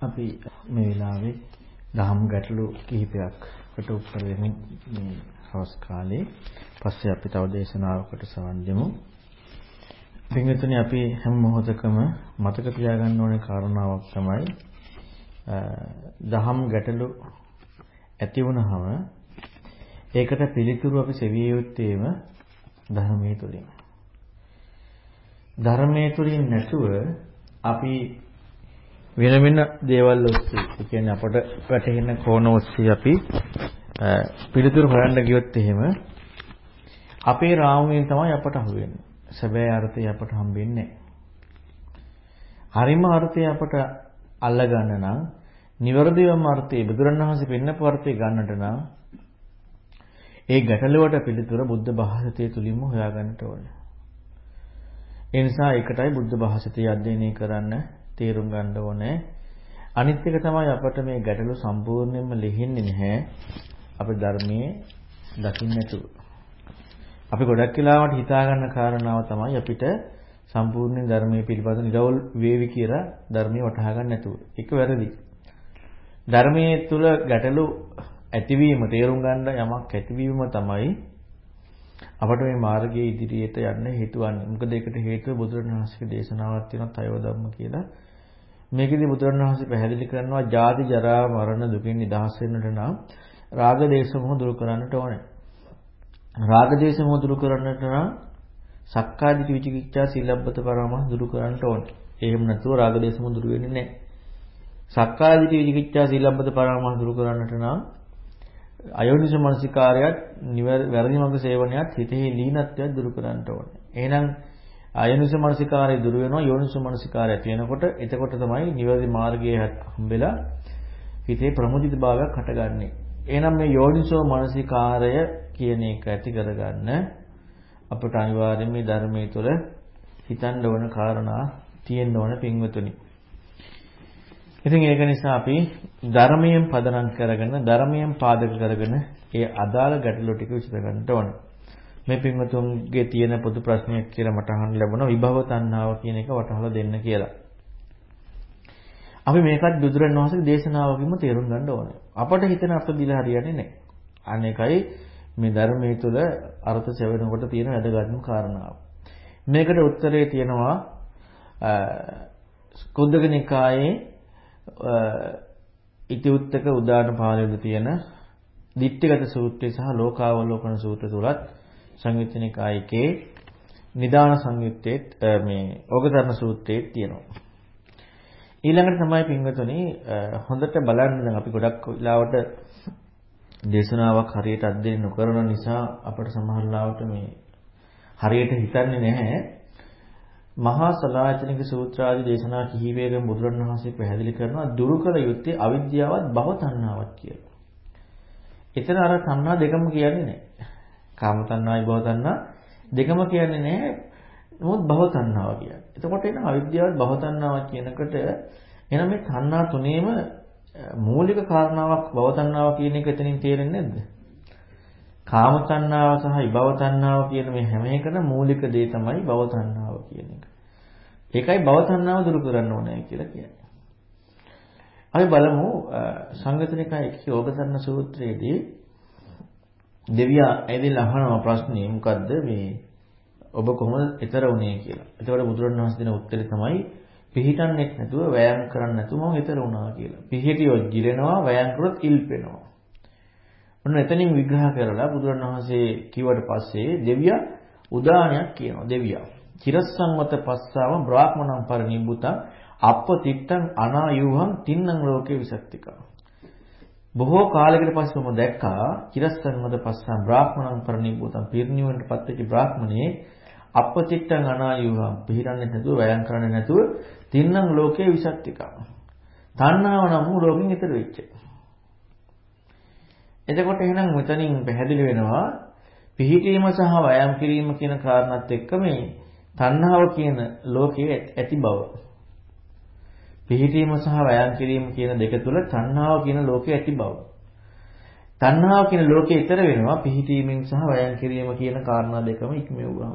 අපි මේ වෙලාවේ දහම් ගැටලු කිහිපයක්කට උත්තර දෙමු මේ හවස් කාලේ. පස්සේ අපි තව දේශනාවකට සවන් දෙමු. පින්විතනි අපි හැම මොහොතකම මතක තියාගන්න ඕනේ කාරණාවක් තමයි දහම් ගැටලු ඇති වුනහම ඒකට පිළිතුරු අපි සෙවිය යුත්තේම ධර්මයේ තුලින්. ධර්මයේ තුලින් නැතුව අපි වෙන වෙන දේවල් ඔස්සේ ඒ කියන්නේ අපට වැටහෙන කෝණ ඔස්සේ අපි පිළිතුරු හොයන්න ගියොත් එහෙම අපේ රාමුවෙන් තමයි අපට අහුවෙන්නේ. සැබෑ අර්ථය අපට හම්බෙන්නේ හරිම අර්ථය අපට අල්ල ගන්න නම් නිවර්දිවම අර්ථය බුදුරණවහන්සේ පෙන්නපු අර්ථය ගන්නට නම් ඒ ගැටලුවට පිළිතුර බුද්ධ භාෂිතය තුලින්ම හොයාගන්නට ඕනේ. ඒ නිසා ඒකටයි බුද්ධ භාෂිතය අධ්‍යයනය කරන්න තේරුම් ගන්න ඕනේ. අනිත් එක තමයි අපට මේ ගැටලු සම්පූර්ණයෙන්ම ලිහින්නේ නැහැ. අපි ධර්මයේ දකින්න නැතුව. අපි ගොඩක් වෙලාවට හිතා ගන්න කාරණාව තමයි අපිට සම්පූර්ණ ධර්මයේ පිළිබඳ නිරවුල් වේවි කියලා ධර්මයේ වටහා ගන්න නැතුව. ඒක වැරදි. ධර්මයේ තුල ගැටලු ඇතිවීම තේරුම් ගන්න යමක් ඇතිවීම තමයි අපට මේ මාර්ගයේ ඉදිරියට යන්න හේතු වන්නේ. මොකද ඒකට හේතුව බුදුරණවහන්සේගේ දේශනාවක් තියෙනවා තයව ධම්ම කියලා. මේකෙදි බුදුරණවහන්සේ පැහැදිලි කරනවා ජාති ජරා මරණ දුකින් නිදහස් වෙන්නට නම් රාග දේශ මොහ දුරු කරන්නට ඕනේ. රාග දේශ මොහ දුරු කරන්නට නම් සක්කාදිට විචිකිච්ඡා සීලබ්බත පරමහ දුරු කරන්නට ඕනේ. එහෙම නැතුව රාග දේශ මොහ දුරු වෙන්නේ නැහැ. සක්කාදිට විචිකිච්ඡා සීලබ්බත පරමහ දුරු කරන්නට නම් අයෝනිස මනසිකාරයත් වැරදි මඟ සේවනයත් හිතෙහි ලීනත්වයක් දුරු කරන්නට ඕනේ. එහෙනම් අයෝනිස මනසිකාරය දුරු වෙනවා යෝනිස මනසිකාරය ඇති වෙනකොට එතකොට තමයි නිවැරදි මාර්ගයේ හම්බෙලා හිතේ ප්‍රමුදිත භාවයක් හටගන්නේ. එහෙනම් මේ යෝනිසෝ මනසිකාරය කියන එක ඇති කරගන්න අපට අනිවාර්යයෙන් මේ ධර්මයේ තුල හිතන්න ඕන කාරණා තියෙන්න ඕන පින්වතුනි. ඉතින් ඒක නිසා අපි ධර්මයෙන් පදනම් කරගෙන ධර්මයෙන් පාදක කරගෙන ඒ අදාළ ගැටලු ටික විසඳ ගන්නට ඕන. මේ පින්වතුන්ගේ තියෙන පොදු ප්‍රශ්නයක් කියලා මට අහන්න ලැබුණා විභව තණ්හාව කියන එක වටහලා දෙන්න කියලා. අපි මේකත් බුදුරණවහන්සේගේ දේශනාවකින්ම තේරුම් ගන්න ඕනේ. අපට හිතන අර්ථ දීලා හරියන්නේ නැහැ. අනේකයි මේ ධර්මයේ තුල අර්ථ සෙවෙනකොට තියෙන වැදගත්ම කාරණාව. මේකට උත්තරේ තියෙනවා කුද්දක නිකායේ ඉතිඋත්තක උදාන පාළවල තියෙන දිට්ඨිගත සූත්‍රය සහ ලෝකාවලෝකන සූත්‍ර තුලත් සංයුත්නිකායකේ නිදාන සංයුත්තේ මේ ඕගතරණ සූත්‍රයේ තියෙනවා. ඊළඟට තමයි පින්වතුනි හොඳට බලන්න දැන් අපි ගොඩක් වෙලාවට දේශනාවක් හරියට අධ්‍යයනය නොකරන නිසා අපට සමහර ලාවට මේ හරියට හිතන්නේ නැහැ මහා සලායතනික සූත්‍ර ආදී දේශනා කිහිපයකින් බුදුරණවහන්සේ පැහැදිලි කරනවා දුරු කළ යුත්තේ අවිද්‍යාවත් භව තණ්හාවත් කියලා. එතන අර තණ්හා දෙකම කියන්නේ නැහැ. කාම තණ්හායි භව තණ්හා දෙකම කියන්නේ නැහැ. නමුත් භව තණ්හාව කියන්නේ. එතකොට එන අවිද්‍යාවත් භව තණ්හාවක් කියනකොට එන මේ තණ්හා තුනේම මූලික කාරණාවක් භව තණ්හාව කියන එක එතනින් තේරෙන්නේ නැද්ද? කාම තණ්හාව සහ විභව තණ්හාව කියන මේ හැම එකම මූලික දේ තමයි භව තණ්හාව කියන එක. ඒකයි භව තණ්හාව දුරු කරන්න ඕනේ කියලා කියන්නේ. අපි බලමු සංගතනිකයි යෝගසන්න සූත්‍රයේදී දෙවියා ඇවිල්ලා අහනවා ප්‍රශ්නේ මොකද්ද මේ ඔබ කොහොමද ඊතර වුනේ කියලා. එතකොට බුදුරණවහන්සේ දෙන උත්තරේ තමයි පිහිටන්නේ නැතුව වෑයම් කරන්නේ නැතුව මම ඊතර වුණා කියලා. පිහිටියොත් ගිරෙනවා වෑයම් කරොත් ඉල්පෙනවා. ඔන්න එතනින් විග්‍රහ කරලා බුදුරණවහන්සේ කිව්වට පස්සේ දෙවියා උදානයක් කියනවා දෙවියා. චිරස්සංවත පස්සාව බ්‍රාහ්මණං පරිනිබ්බුතං අප්පතිත්තං අනායුහං තින්නං ලෝකේ විසක්තිකා. බොහෝ කාලයකට පස්සේ මම දැක්කා චිරස්සංවත පස්සා බ්‍රාහ්මණං පරිනිබ්බුතං පිරිනිවනට පත්වෙච්ච බ්‍රාහ්මණේ අප්පතිත්තං අනායුහං පිළිරන්නේ නැතුව වයන් කරන්නේ නැතුව තින්නං ලෝකේ විසක්තිකා. තණ්හාව නම් වූ ලෝකෙන් ඈතර වෙච්ච. එතකොට එහෙනම් මෙතනින් පැහැදිලි වෙනවා පිහිටීම සහ වයම් කිරීම කියන කාරණාත් එක්ක මේ තණ්හාව කියන ලෝකයේ ඇති බව. පිහිටීම සහ වයන් කිරීම කියන දෙක තුල තණ්හාව කියන ලෝකයේ ඇති බව. තණ්හාව කියන ලෝකයේ ඊතර වෙනවා පිහිටීමෙන් සහ වයන් කිරීම කියන කාරණා දෙකම ඉක්මෙව්වම.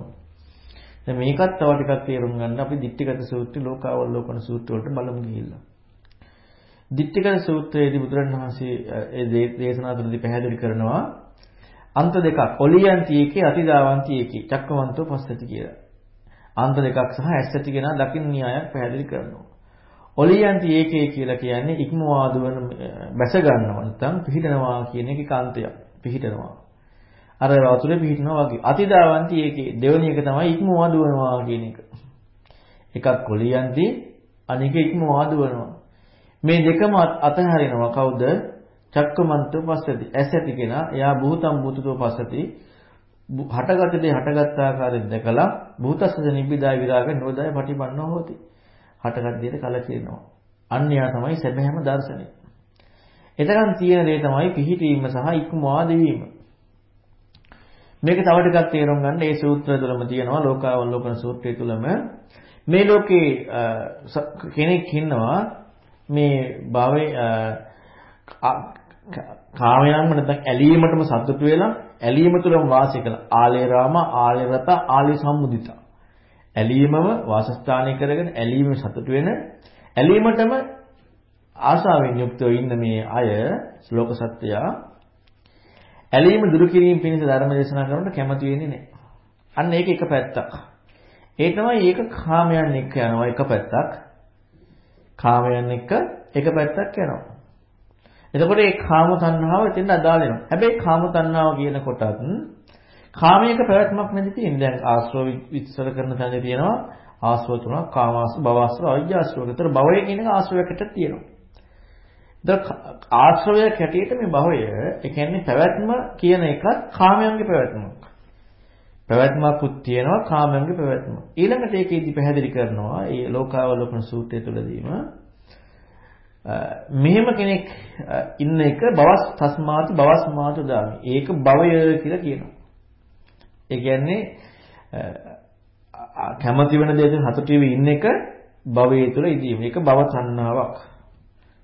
දැන් මේකත් තව ටිකක් තේරුම් ගන්න අපි ditthිගත සූත්‍රය ලෝකාවලෝකන සූත්‍ර වලට බලමු ගිහිල්ලා. ditthikana සූත්‍රයේදී බුදුරණවහන්සේ ඒ දේශනා තුළදී පැහැදිලි කරනවා අන්ත දෙකක් ඔලියන්ති එකේ අතිදාවන්ති එකේ චක්කවන්තෝ පස්සති කියලා. අන්ත දෙකක් සහ ඇස් ඇති කෙනා දකින්න න්‍යායක් පැහැදිලි කරනවා. ඔලියන්ති ඒකේ කියලා කියන්නේ ඉක්මවා දුවන බැස ගන්නවා නැත්නම් පිහිටනවා කියන එක කාන්තයක්. පිහිටනවා. අර වතුරේ පිහිටනවා වගේ. අතිදාවන්ති ඒකේ දෙවෙනි එක තමයි ඉක්මවා දුවනවා කියන එක. එකක් ඔලියන්ති අනික ඉක්මවා දුවනවා. මේ දෙකම අතහරිනවා කවුද? චක්කමන්ත පස්සති. ඇස් ඇති කෙනා එයා භූතම් භූතතෝ පස්සති. හටගත් දේ හටගත් ආකාරයෙන් දැකලා භූතස්ස නිබ්බිදාය විරාග නිරෝධය පටිපන්නෝ හොති. හටගත් දේට කලකිරෙනවා. අන්‍යයා තමයි සැබෑම දර්ශනය. එතකන් තියෙන දේ තමයි පිහිටීම සහ ඉක්මවා දෙවීම. මේක තව ටිකක් තේරුම් ගන්න මේ සූත්‍රය තුළම තියෙනවා ලෝකාවලෝකන සූත්‍රය තුළම මේ ලෝකේ කෙනෙක් ඉන්නවා මේ භවයේ කාමයන්ම නැත්නම් ඇලීමටම සතුටු වෙලා ඇලීම තුළම වාසය කළ ආලේ රාම ආලේ රත ආලේ සම්මුදිතා ඇලීමම වාසස්ථානය කරගෙන ඇලීම සතුටු වෙන ඇලීමටම ආශාවෙන් යුක්තව ඉන්න මේ අය ශ්ලෝක සත්‍යය ඇලීම දුරු කිරීම පිණිස ධර්ම දේශනා කරනකොට කැමති වෙන්නේ නැහැ. අන්න ඒක එක පැත්තක්. ඒ තමයි ඒක කාමයන් එක්ක යනවා එක පැත්තක්. කාමයන් එක්ක එක පැත්තක් යනවා. එතකොට ඒ කාම තණ්හාව එතෙන්ට අදාළ වෙනවා. හැබැයි කාම තණ්හාව කියන කොටත් කාමයක පැවැත්මක් නැති තියෙන. දැන් ආශ්‍රව විස්තර කරන තැනදී තියෙනවා ආශ්‍රව තුනක් කාමාශ්‍රව, භවශ්‍රව, අවිජ්ජාශ්‍රව. ඒතර භවය කියන එක ආශ්‍රවයකට තියෙනවා. ඒතර ආශ්‍රවය කැටියට මේ භවය, ඒ කියන්නේ පැවැත්ම කියන එකත් කාමයන්ගේ පැවැත්මක්. පැවැත්මකුත් තියෙනවා කාමයන්ගේ පැවැත්ම. ඊළඟට ඒකෙදි පැහැදිලි කරනවා මේ ලෝකාවලෝකන සූත්‍රය තුළදීම මෙහෙම කෙනෙක් ඉන්න එක බවස් තස්මාති බවස් මාතු දාමි. ඒක භවය කියලා කියනවා. ඒ කියන්නේ කැමති වෙන දෙයකින් හතුටු වෙවි ඉන්න එක භවයේ තුල ඉදීම. ඒක භව තණ්හාවක්.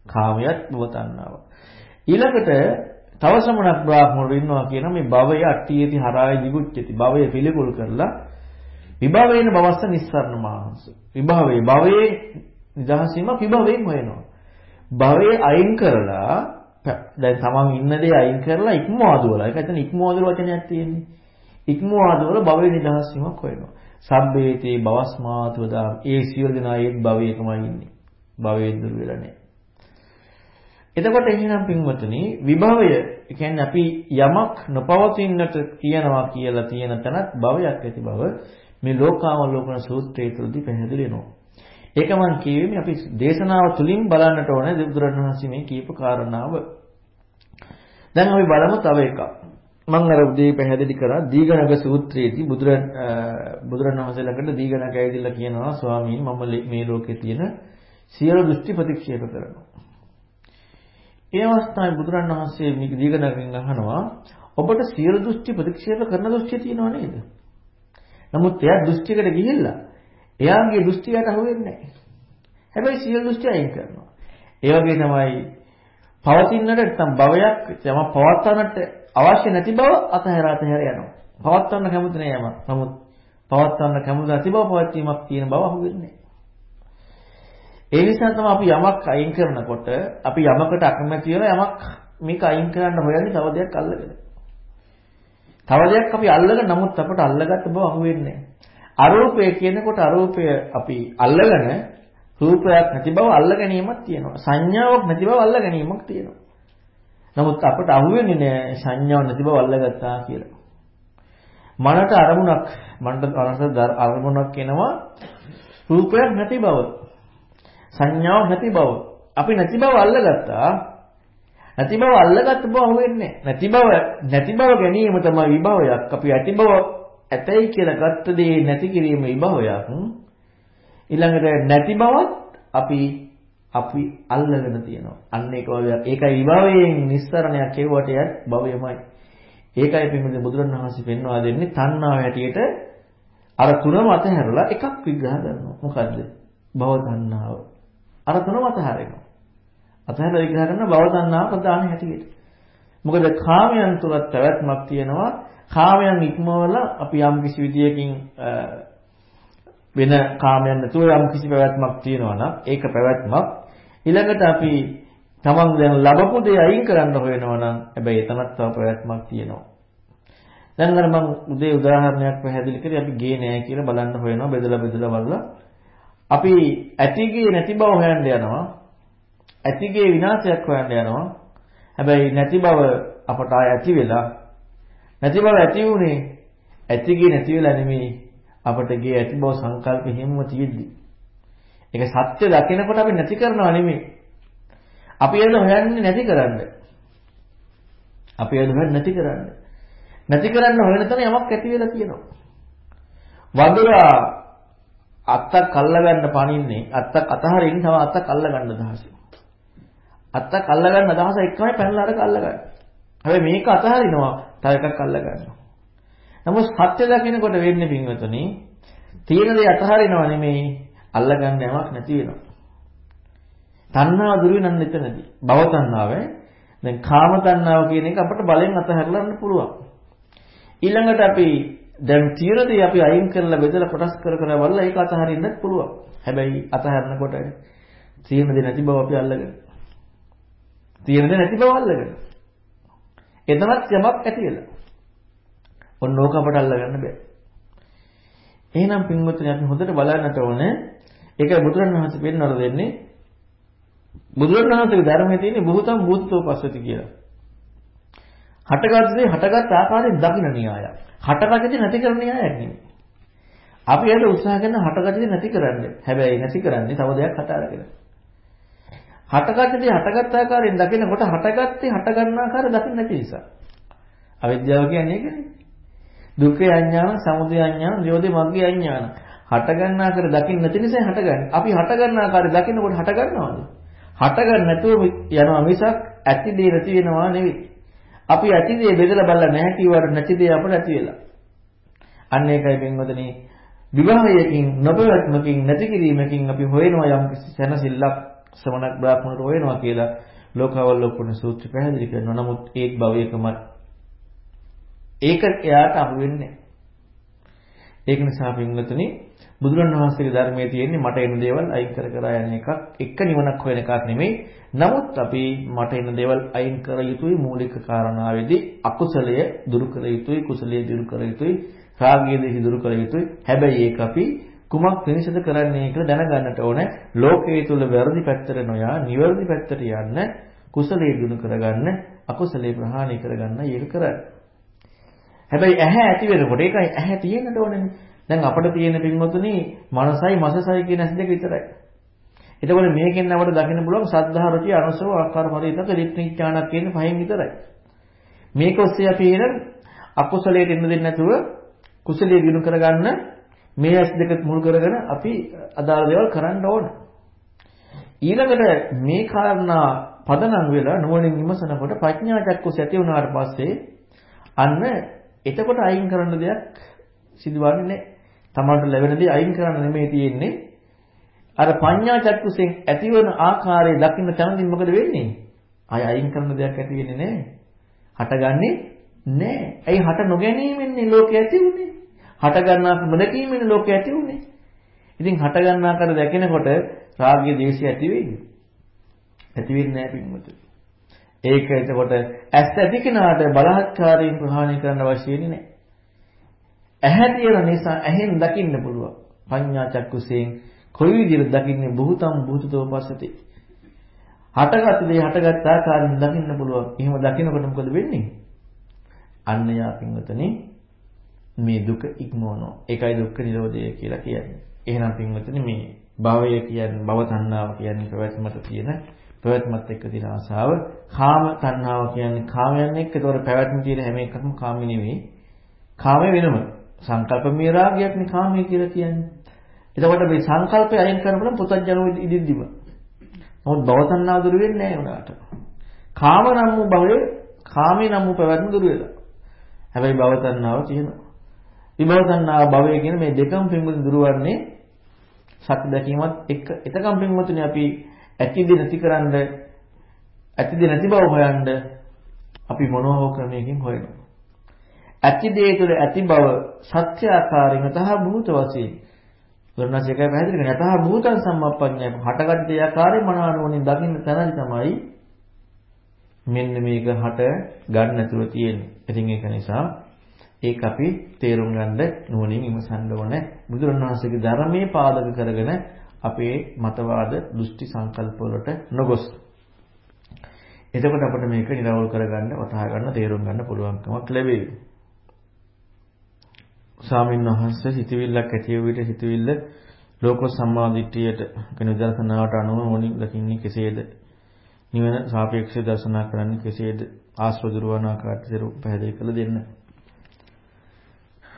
කාමයට භව තණ්හාවක්. ඊළඟට තව සමනක් බ්‍රාහ්මණවරු ඉන්නවා කියන මේ භවය අට්ඨියති හරාය දිගුච්චති. භවය පිළිකුල් කරලා විභවේන බවස්ස නිස්සරණ මාංශ. විභවයේ භවයේ නිදහසීම විභවයෙන් හොයනවා. භවයේ අයින් කරලා දැන් තමන් ඉන්න දේ අයින් කරලා ඉක්මවාදුවලා. ඒක ඇත්තට ඉක්මවාදුවල වචනයක් තියෙන්නේ. ඉක්මවාදුවල භවයේ නිදහස් වීමක් හොයනවා. සබ්බේතේ බවස්මාතුව දා ඒ සියලු දෙනා ඒත් භවයේ තමයි ඉන්නේ. භවයේ දුර වෙලා නැහැ. එතකොට එහෙනම් පින්වතුනි විභවය කියන්නේ අපි යමක් නොපවතින්නට කියනවා කියලා තියෙන තැනත් භවයක් ඇති බව මේ ලෝකාවලෝකන සූත්‍රයේ තුලදී පැහැදිලි වෙනවා. ඒක මම කියුවේ අපි දේශනාව තුලින් බලන්නට ඕනේ බුදුරණවහන්සේ මේ කියපු කාරණාව. දැන් අපි බලමු තව එකක්. මම අර උදේ පැහැදිලි කරා දීඝනග සූත්‍රයේදී බුදුරන් බුදුරණවහන්සේ ළඟට දීඝනග ඇවිදලා කියනවා ස්වාමීන් මම මේ ලෝකේ තියෙන සියලු දෘෂ්ටි ප්‍රතික්ෂේප කරනවා. ඒ අවස්ථාවේ බුදුරණවහන්සේ මේ දීඝනගෙන් අහනවා ඔබට සියලු දෘෂ්ටි ප්‍රතික්ෂේප කරන දෘෂ්ටිය තියෙනව නේද? නමුත් එයා දෘෂ්ටියකට ගිහිල්ලා එයාගේ දෘෂ්ටියට අහු වෙන්නේ නැහැ. හැබැයි සියලු දෘෂ්ටි අයින් කරනවා. ඒ වගේ තමයි පවතින්නට නැත්නම් භවයක් යම පවත්වන්නට අවශ්‍ය නැති බව අතහැර අතහැර යනවා. පවත්වන්න කැමති නෑ යමක්. නමුත් පවත්වන්න කැමති නැති බව පවත්වීමක් තියෙන බව අහු වෙන්නේ ඒ නිසා තමයි අපි යමක් අයින් කරනකොට අපි යමකට අකමැති වෙන යමක් මේක අයින් කරන්න හොයන්නේ තව දෙයක් අල්ලගෙන. තව දෙයක් අපි අල්ලගෙන නමුත් අපට අල්ලගත්ත බව අහු වෙන්නේ නැහැ. අරූපය කියනකොට අරූපය අපි අල්ලගෙන රූපයක් නැති බව අල්ල ගැනීමක් තියෙනවා. සංඥාවක් නැති බව අල්ල ගැනීමක් තියෙනවා. නමුත් අපට අහුවෙන්නේ නෑ සංඥාවක් නැති බව අල්ලගත්තා කියලා. මනට අරමුණක් මනට අරමුණක් එනවා රූපයක් නැති බව. සංඥාවක් නැති බව. අපි නැති බව අල්ලගත්තා. නැති බව අල්ලගත්ත බව අහුවෙන්නේ නැති බව නැති බව ගැනීම තමයි විභවයක්. අපි ඇති බව ඇතයි කියලා ගත්ත දේ නැති කිරීම විභවයක්. ඊළඟට නැති බවත් අපි අපි අල්ලගෙන තියෙනවා. අන්න ඒක වගේ ඒකයි විභවයෙන් නිස්සරණයක් කියවට යත් භවයමයි. ඒකයි පින්වතුනි බුදුරණවහන්සේ පෙන්වා දෙන්නේ තණ්හාව හැටියට අර තුනම අතහැරලා එකක් විග්‍රහ කරනවා. මොකද්ද? භව තණ්හාව. අර තුනම අතහැරෙනවා. අතහැරලා විග්‍රහ කරන භව තණ්හාව ප්‍රධාන හැටියට. මොකද කාමයන් තුලත් පැවැත්මක් තියෙනවා. කාමයන් ඉක්මවලා අපි යම් කිසි විදියකින් වෙන කාමයන් නැතුව යම් කිසි පැවැත්මක් තියෙනවා නම් ඒක පැවැත්මක් ඊළඟට අපි තමන් දැන් ලැබපු දේ අයින් කරන්න හොයනවා නම් හැබැයි එතනත් තව ප්‍රයත්නක් තියෙනවා. දැන් අර මම උදේ උදාහරණයක් පැහැදිලි කරේ අපි ගේ නෑ කියලා බලන්න හොයනවා බෙදලා බෙදලා බලලා අපි ඇතිගේ නැති බව හොයන්න යනවා. ඇතිගේ විනාශයක් හොයන්න යනවා. හැබැයි නැති බව අපට ආය ඇති වෙලා නැති බව ඇති වුණේ ඇතිගේ නැති වෙලා නෙමෙයි අපට ගේ ඇති බව සංකල්ප හිම්ම තියෙද්දි. ඒක සත්‍ය දකිනකොට අපි නැති කරනවා නෙමෙයි. අපි ඒක හොයන්නේ නැති කරන්න. අපි ඒක හොයන්නේ නැති කරන්න. නැති කරන්න හොයන තැන යමක් ඇති වෙලා තියෙනවා. වඳුරා අත්තක් අල්ලගන්න පනින්නේ අත්තක් අතහරින්න තව අත්තක් අල්ලගන්න දහස. අත්තක් අල්ලගන්න දහස එකමයි පැනලා අරක අල්ලගන්න. හැබැයි මේක අතහරිනවා තව එකක් අල්ලගන්නවා. නමුත් සත්‍ය දකිනකොට වෙන්නේ පින්වතුනි තියෙන දේ අතහරිනව නෙමෙයි අල්ලගන්න යමක් නැති වෙනවා. තණ්හාව දුරු වෙනන් එතනදී. භව තණ්හාව දැන් කාම තණ්හාව කියන එක අපිට බලෙන් අතහැරලන්න පුළුවන්. ඊළඟට අපි දැන් තියෙන දේ අපි අයින් කරලා බෙදලා කොටස් කර කර බලලා ඒක අතහරින්නත් පුළුවන්. හැබැයි අතහරනකොට තියෙන දේ නැති බව අපි අල්ලගෙන. තියෙන දේ නැති බව අල්ලගෙන. එතනත් යමක් ඇති වෙලා. ඔන්න ඕක අපට අල්ලගන්න බෑ. එහෙනම් පින්වත්නි අපි හොඳට බලන්නට ඕනේ. ඒක බුදුරණවහන්සේ පෙන්වලා දෙන්නේ බුදුරණවහන්සේගේ ධර්මයේ තියෙන බුතම් බුද්ධෝ පස්සති කියලා. හටගත්තේ හටගත් ආකාරයෙන් දකින්න න්‍යාය. හටගත්තේ නැති කරන න්‍යායක් නෙමෙයි. අපි ඒක උත්සාහ කරන හටගත්තේ නැති කරන්න. හැබැයි නැති කරන්නේ තව දෙයක් හට අරගෙන. හටගත්තේ හටගත් ආකාරයෙන් දකිනකොට හටගත්තේ හට ගන්න ආකාරය දකින්න නැති නිසා. අවිද්‍යාව කියන්නේ ඒකනේ. දුක්ඛේ අඥාන, සමුදය අඥාන, නිරෝධේ මග්ගේ අඥාන. හට ගන්න ආකාරය දකින්න නැති නිසා හටගන්නේ. අපි හට ගන්න ආකාරය දකිනකොට හට ගන්නවද? හට ගන්න නැතුව යනවා මිසක් ඇති දේ නැති වෙනවා නෙවෙයි. අපි ඇති දේ බෙදලා බලලා නැහැ කිව්වට නැති දේ අපට ඇති වෙලා. අන්න ඒකයි පින්වදනි විවාහයකින් නොපවත්මකින් නැති කිරීමකින් අපි හොයනවා යම් කිසි සැනසෙල්ලක් ශ්‍රමණක් බ්‍රාහ්මණට හොයනවා කියලා ලෝකවලෝකන සූත්‍ර පැහැදිලි කරනවා. නමුත් ඒත් භවයකමයි. ඒක එයාට අහු වෙන්නේ ඒක නිසා පින්වතුනි බුදුරණවහන්සේගේ ධර්මයේ තියෙන්නේ මට එන දේවල් අයින් කර කර යන එකක් එක නිවනක් හොයන එකක් නෙමෙයි. නමුත් අපි මට එන දේවල් අයින් කර යුතුයි මූලික කාරණාවේදී අකුසලය දුරු කර යුතුයි කුසලය දුරු කර යුතුයි රාගය දෙහි දුරු කර යුතුයි. හැබැයි ඒක අපි කුමක් පිණිසද කරන්නේ කියලා දැනගන්නට ඕනේ. ලෝකයේ තුල වැරදි පැත්තට නොයා නිවැරදි පැත්තට යන්න කුසලයේ දුරු කරගන්න අකුසලයේ ප්‍රහාණය කරගන්න ඒක කරන්නේ. හැබැයි ඇහැ ඇති වෙනකොට ඒකයි ඇහැ තියෙන්නට ඕනේ. දැන් අපිට තියෙන පින්වතුනි මනසයි මසසයි කියන ඇස් දෙක විතරයි. එතකොට මේකෙන් අපිට දකින්න පුළුවන් සද්ධා රුචි අනුසව ආකාර පරිවිතක රිත්‍නිඥානක් කියන පහෙන් විතරයි. මේක ඔස්සේ අපි එන අකුසලයට එන්න දෙන්නේ නැතුව කුසලයේ දිනු කරගන්න මේ ඇස් දෙක මුල් කරගෙන අපි අදාළ දේවල් කරන්න ඕන. ඊළඟට මේ කාරණා පදනම් වෙලා නුවණින් විමසනකොට ප්‍රඥා චක්කුස ඇති වුණාට පස්සේ අන්න එතකොට අයින් කරන්න දෙයක් සිදුවන්නේ නැහැ. තමන්ට ලැබෙන දේ අයින් කරන්න නෙමෙයි තියෙන්නේ. අර පඤ්ඤා චක්කුසෙන් ඇතිවන ආකාරය දකින්න තැනදී මොකද වෙන්නේ? අය අයින් කරන දෙයක් ඇති වෙන්නේ නැහැ. හටගන්නේ නැහැ. ඇයි හට නොගැනීමෙන්නේ ලෝකය ඇති උනේ? හට ගන්නා නොදැකීමෙන් ලෝකය ඇති උනේ. ඉතින් හට ගන්නා කර දැකෙනකොට රාගය දේශය ඇති වෙයිද? ඇති වෙන්නේ නැහැ පින්වතුනි. ඒක එතකොට ඇස් ඇති කෙනාට බලහත්කාරයෙන් ප්‍රහාණය කරන්න අවශ්‍ය වෙන්නේ නැහැ. ඇහැ තියෙන නිසා ඇහෙන් දකින්න පුළුවන්. පඤ්ඤා චක්කුසෙන් කොයි විදිහට දකින්නේ බුතම් බුතතෝ පස්සති. හටගත් දේ හටගත් ආකාරයෙන් දකින්න පුළුවන්. එහෙම දකිනකොට මොකද වෙන්නේ? අන්න යාපින්වතනේ මේ දුක ඉක්මවනවා. ඒකයි දුක්ඛ නිරෝධය කියලා කියන්නේ. එහෙනම් පින්වතනේ මේ භවය කියන්නේ භව තණ්හාව කියන්නේ ප්‍රවැත්මට තියෙන ප්‍රවැත්මත් එක්ක තියෙන ආසාව. කාම තණ්හාව කියන්නේ කාමයන් එක්ක. ඒතකොට පැවැත්ම තියෙන හැම එකක්ම කාම නෙවෙයි. කාමය වෙනම. සංකල්පමය රාගයක්නේ කාමය කියලා කියන්නේ. එතකොට මේ සංකල්පය අයින් කරනකොට පුතඥෝ ඉදින්දිම. නමුත් භවතණ්හාව දුර වෙන්නේ නැහැ උනාට. කාම නම් වූ භවය කාමේ නම් වූ පැවැත්ම දුර වෙලා. හැබැයි භවතණ්හාව තියෙනවා. විභවතණ්හාව භවය කියන මේ දෙකම පින්මුදින් දුරවන්නේ සත්‍ය දැකීමත් එක්ක. එතකම් පින්මුතුනේ අපි ඇතිද නැතිකරන්න ඇතිද නැති බව හොයන්න අපි මොනවා හෝ ක්‍රමයකින් හොයනවා. ඇති දේ තුළ ඇති බව සත්‍ය ආකාරයෙන් තහ භූත වශයෙන් වර්ණසේකයි පැහැදිලි කරන්නේ තහ භූතං සම්මප්පඤ්ඤය හටගත් දේ ආකාරයෙන් මනෝනුවණින් දකින්න තැනදි තමයි මෙන්න මේක හට ගන්න නැතුව තියෙන්නේ. ඉතින් ඒක නිසා ඒක අපි තේරුම් ගන්න නුවණින් විමසන්න ඕනේ. බුදුරණවහන්සේගේ ධර්මයේ පාදක කරගෙන අපේ මතවාද දෘෂ්ටි සංකල්ප වලට නොගොස්. එතකොට අපිට මේක නිරවුල් කරගන්න, වටහා ගන්න, තේරුම් ගන්න පුළුවන්කමක් ලැබෙයි. ස්වාමීන් වහන්සේ හිතවිල්ලක් ඇති වූ විට හිතවිල්ල ලෝක සම්මාදිට්ඨියට කියන දර්ශනාවට අනුව මොනින් දකින්නේ කෙසේද? නිවන සාපේක්ෂව දර්ශනා කරන්නේ කෙසේද? ආශ්‍රව දුරවන ආකාරයට පැහැදිලි කළ දෙන්න.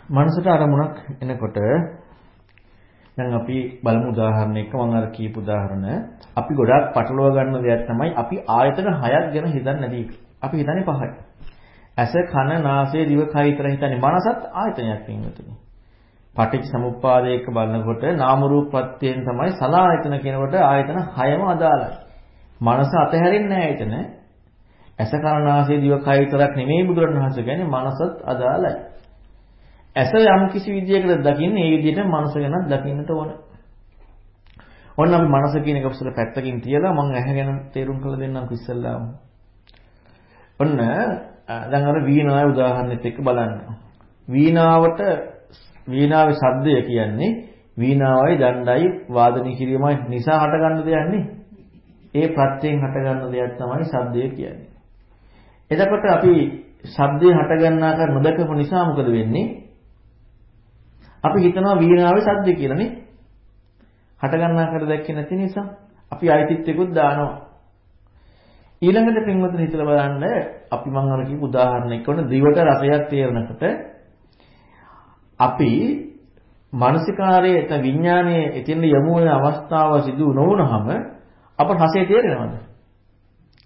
මනසට අරමුණක් එනකොට දැන් අපි බලමු උදාහරණයක මම අර කියපු උදාහරණ අපි ගොඩාක් පටලවා ගන්න දෙයක් තමයි අපි ආයතන හයක් ගැන හිතන්නේ නැති අපි හිතන්නේ පහයි. ඇස කන නාසය දිව කය විතර හිතන්නේ මනසත් ආයතනයක් වෙනතුනේ. පටිච්ච සමුප්පාදයක බලනකොට නාම රූප ප්‍රත්‍යයෙන් තමයි සලායතන කියනකොට ආයතන හයම අදාළයි. මනස අතහැරෙන්නේ නැහැ එතන. ඇස කන නාසය දිව කය විතරක් නෙමෙයි බුදුරණවහන්සේ කියන්නේ මනසත් අදාළයි. ඇස යම් කිසි විදියකට දකින්නේ ඒ විදිහට මනස ගැනත් දකින්නට ඕන. ඔන්න අපි මනස කියන එක උසල පැත්තකින් තියලා මම ඇහැ ගැන තේරුම් කරලා දෙන්නම් ඉස්සෙල්ලාම. ඔන්න දැන් අර වීණාවේ උදාහරණෙත් එක්ක බලන්න. වීණාවට වීණාවේ ශබ්දය කියන්නේ වීණාවයි දණ්ඩයි වාදනය කිරීමයි නිසා හටගන්න දෙයක් නේ. ඒ ප්‍රත්‍යයෙන් හටගන්න දෙයක් තමයි ශබ්දය කියන්නේ. එතකොට අපි ශබ්දේ හටගන්න ආකාර නොදකපු නිසා මොකද වෙන්නේ? අපි හිතනවා වීණාවේ ශබ්ද කියලා නේ. හටගන්න ආකාර දැක්කේ නැති නිසා අපි අයිතිත්වෙකුත් දානවා. ඊළඟට පින්වතුනි හිතලා බලන්න අපි මම අර කියපු උදාහරණයක් වුණ දිවට රසයක් තේරෙනකොට අපි මානසිකාරයේ එත විඥානයේ එතෙන් යමු වෙන අවස්ථාව සිදු නොවුනහම අපට රසය තේරෙනවද?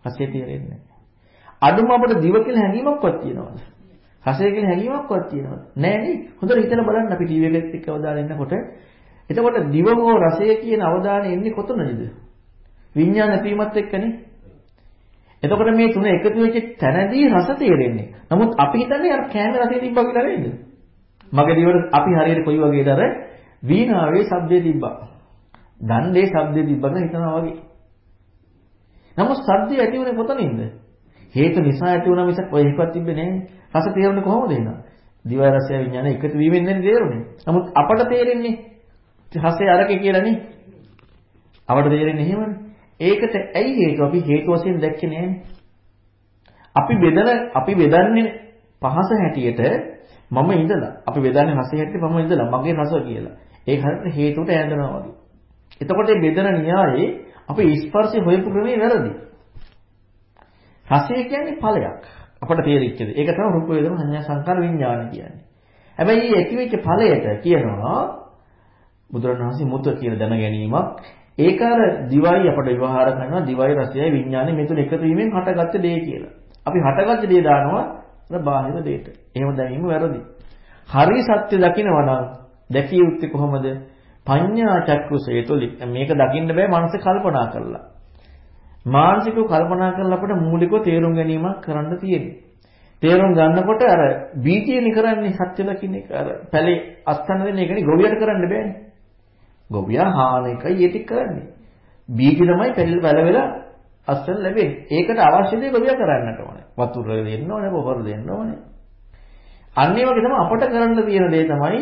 රසය තේරෙන්නේ නැහැ. අඩුම අපට දිව කියලා හැඟීමක්වත් තියෙනවද? රසය කියලා හැඟීමක්වත් තියෙනවද? නැහැ නේ. හොඳට හිතලා බලන්න අපි ටීවී එකත් එක්ක අවධානය ඉන්නකොට එතකොට දිව හෝ රසය කියන අවධානය එන්නේ කොතනද? විඥාන නැතිවීමත් එක්කනේ. එතකොට මේ තුන එකතු වෙච්ච තැනදී රස තේරෙන්නේ. නමුත් අපි හිතන්නේ අර කෑමේ රසය තිබ්බා කියලා නේද? මගේ දිවට අපි හරියට කොයි වගේද අර වීණාවේ ශබ්දේ තිබ්බා. දණ්ඩේ ශබ්දේ තිබ්බා කියලා හිතනවා වගේ. නමුත් ශබ්දය ඇති වුණේ කොතනින්ද? හේතු නිසා ඇති වුණා මිසක් ඔය එකක් තිබ්බේ නැහැ. රස තේරුනේ කොහොමද එහෙනම්? දිව රසය විඥාන එකතු වීමෙන් නේ තේරුනේ. නමුත් අපට තේරෙන්නේ රසය අරකේ කියලානේ. අපට තේරෙන්නේ එහෙමනේ. ඒකට ඇයි හේතුව? අපි හේතු වශයෙන් දැක්කේ නෑනේ. අපි බෙදන අපි බෙදන්නේ පහස හැටියට මම ඉඳලා. අපි බෙදන්නේ රසය හැටියට මම ඉඳලා. මගේ රස කියලා. ඒක හරියට හේතුවට ඈඳනවා වගේ. එතකොට මේ බෙදන න්‍යායේ අපි ස්පර්ශය හොයපු ක්‍රමේ වැරදි. රසය කියන්නේ ඵලයක්. අපට තේරිච්ච දේ. ඒක තමයි රූප වේදනා සංඥා සංකාර විඥාන කියන්නේ. හැබැයි මේ ඇතිවෙච්ච ඵලයට කියනවා බුදුරණවහන්සේ මුත කියලා දැන ගැනීමක් ඒක අර දිවයි අපට විවහාර කරනවා දිවයි රසයයි විඥානේ මේ තුන එකතු වීමෙන් හටගත්ත දේ කියලා. අපි හටගත්ත දේ දානවා අර බාහිර දෙයට. එහෙම දැනීම වැරදි. හරි සත්‍ය දකිනවා නම් දැකිය යුත්තේ කොහොමද? පඤ්ඤා චක්කුසේ තුලින් මේක දකින්න බෑ මනස කල්පනා කරලා. මානසිකව කල්පනා කරලා අපිට මූලිකව තේරුම් ගැනීමක් කරන්න තියෙන්නේ. තේරුම් ගන්නකොට අර බීජයනි කරන්නේ සත්‍ය දකින්න එක අර පැලේ අස්තන දෙන එකනේ ගොවියට කරන්න බෑනේ. ගොවියා හාන එකයි ඒ ටික කරන්නේ. බීජ තමයි පැල පැල වෙලා අස්තන ලැබෙන්නේ. ඒකට අවශ්‍ය දේ ගොවියා කරන්නට ඕනේ. වතුර දෙන්න ඕනේ, පොහොර දෙන්න ඕනේ. අන්න ඒ වගේ තමයි අපට කරන්න තියෙන දේ තමයි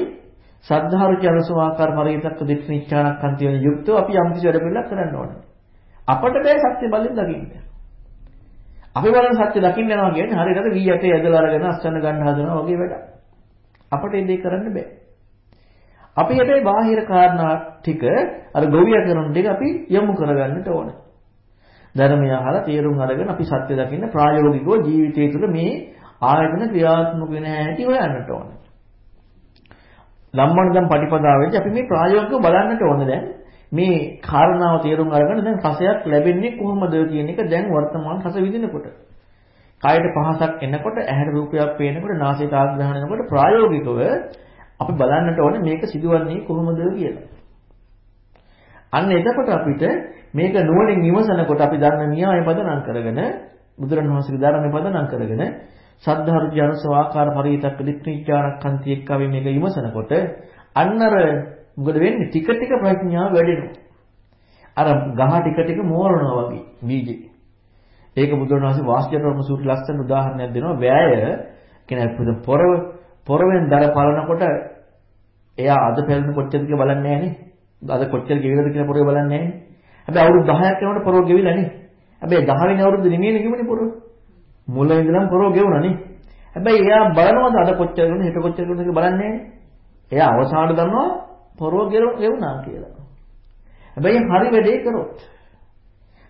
සද්ධාරුචි අනුසවාකාර පරිවිතක්ක දිට්ඨිනිච්ඡානක් අන්තිම යුක්තව අපි යම් කිසි වැඩ පිළිලක් කරන්න ඕනේ. අපට බෑ සත්‍ය බලෙන් දකින්න. අපි බලන සත්‍ය දකින්න යනවා කියන්නේ හරියට වී යටේ ඇදලා අරගෙන අස්වැන්න ගන්න හදනවා වගේ වැඩක්. අපට ඒ දේ කරන්න බෑ. අපි හැබැයි බාහිර කාරණා ටික අර ගොවිය කරන දෙක අපි යොමු කරගන්නට ඕනේ. ධර්මය අහලා තේරුම් අරගෙන අපි සත්‍ය දකින්න ප්‍රායෝගිකව ජීවිතය තුළ මේ ආයතන ක්‍රියාත්මක වෙන හැටි හොයන්නට ඕනේ. ධම්මණදම් පටිපදාවෙදී අපි මේ ප්‍රායෝගිකව බලන්නට ඕනේ දැන් මේ කාරණාව තේරුම් අරගෙන දැන් රසයක් ලැබෙන්නේ කොහොමද කියන එක දැන් වර්තමාන රස විඳිනකොට. කායයට පහසක් එනකොට ඇහැට රූපයක් පේනකොට නාසයට ආග්‍රහණය වෙනකොට ප්‍රායෝගිකව අපි බලන්නට ඕනේ මේක සිදුවන්නේ කොහොමද කියලා. අන්න එතකොට අපිට මේක නුවණින් විමසනකොට අපි ධර්ම න්‍යාය පදනම් කරගෙන බුදුරණවහන්සේගේ ධර්මය පදනම් කරගෙන සද්ධාරු ජනස ආකාර පරිවිතක්ක දිට්ඨිඥානක්ඛන්ති එක්කවෙ මේක විමසනකොට අන්නර මොකද වෙන්නේ ටික ටික ප්‍රඥාව වැඩෙනවා. අර ගහ ටික ටික මෝරනවා වගේ බීජේ. ඒක බුදුරණවහන්සේ වාස්ජටවම සූත්‍ර ලස්සන උදාහරණයක් දෙනවා. වෑය කියන්නේ පොරව පොරවෙන් දර පලනකොට එයා අද පැලෙන කොච්චරද කියලා බලන්නේ නැහනේ. අද කොච්චර ගෙවිලද කියලා පොරව බලන්නේ නැහනේ. හැබැයි අවුරුදු 10ක් යනකොට පොරව ගෙවිලා නේ. හැබැයි 10 වෙනි අවුරුද්ද නෙමෙයිනේ ගෙවුනේ පොරව. මුල ඉඳලම පොරව ගෙවුණා නේ. හැබැයි එයා බලනවද අද කොච්චර ගෙවුනේ හෙට කොච්චර ගෙවුනේ කියලා බලන්නේ නැහනේ. එයා අවසානට දන්නවා පොරව ගෙවුණා කියලා. හැබැයි හරි වැඩේ කරොත්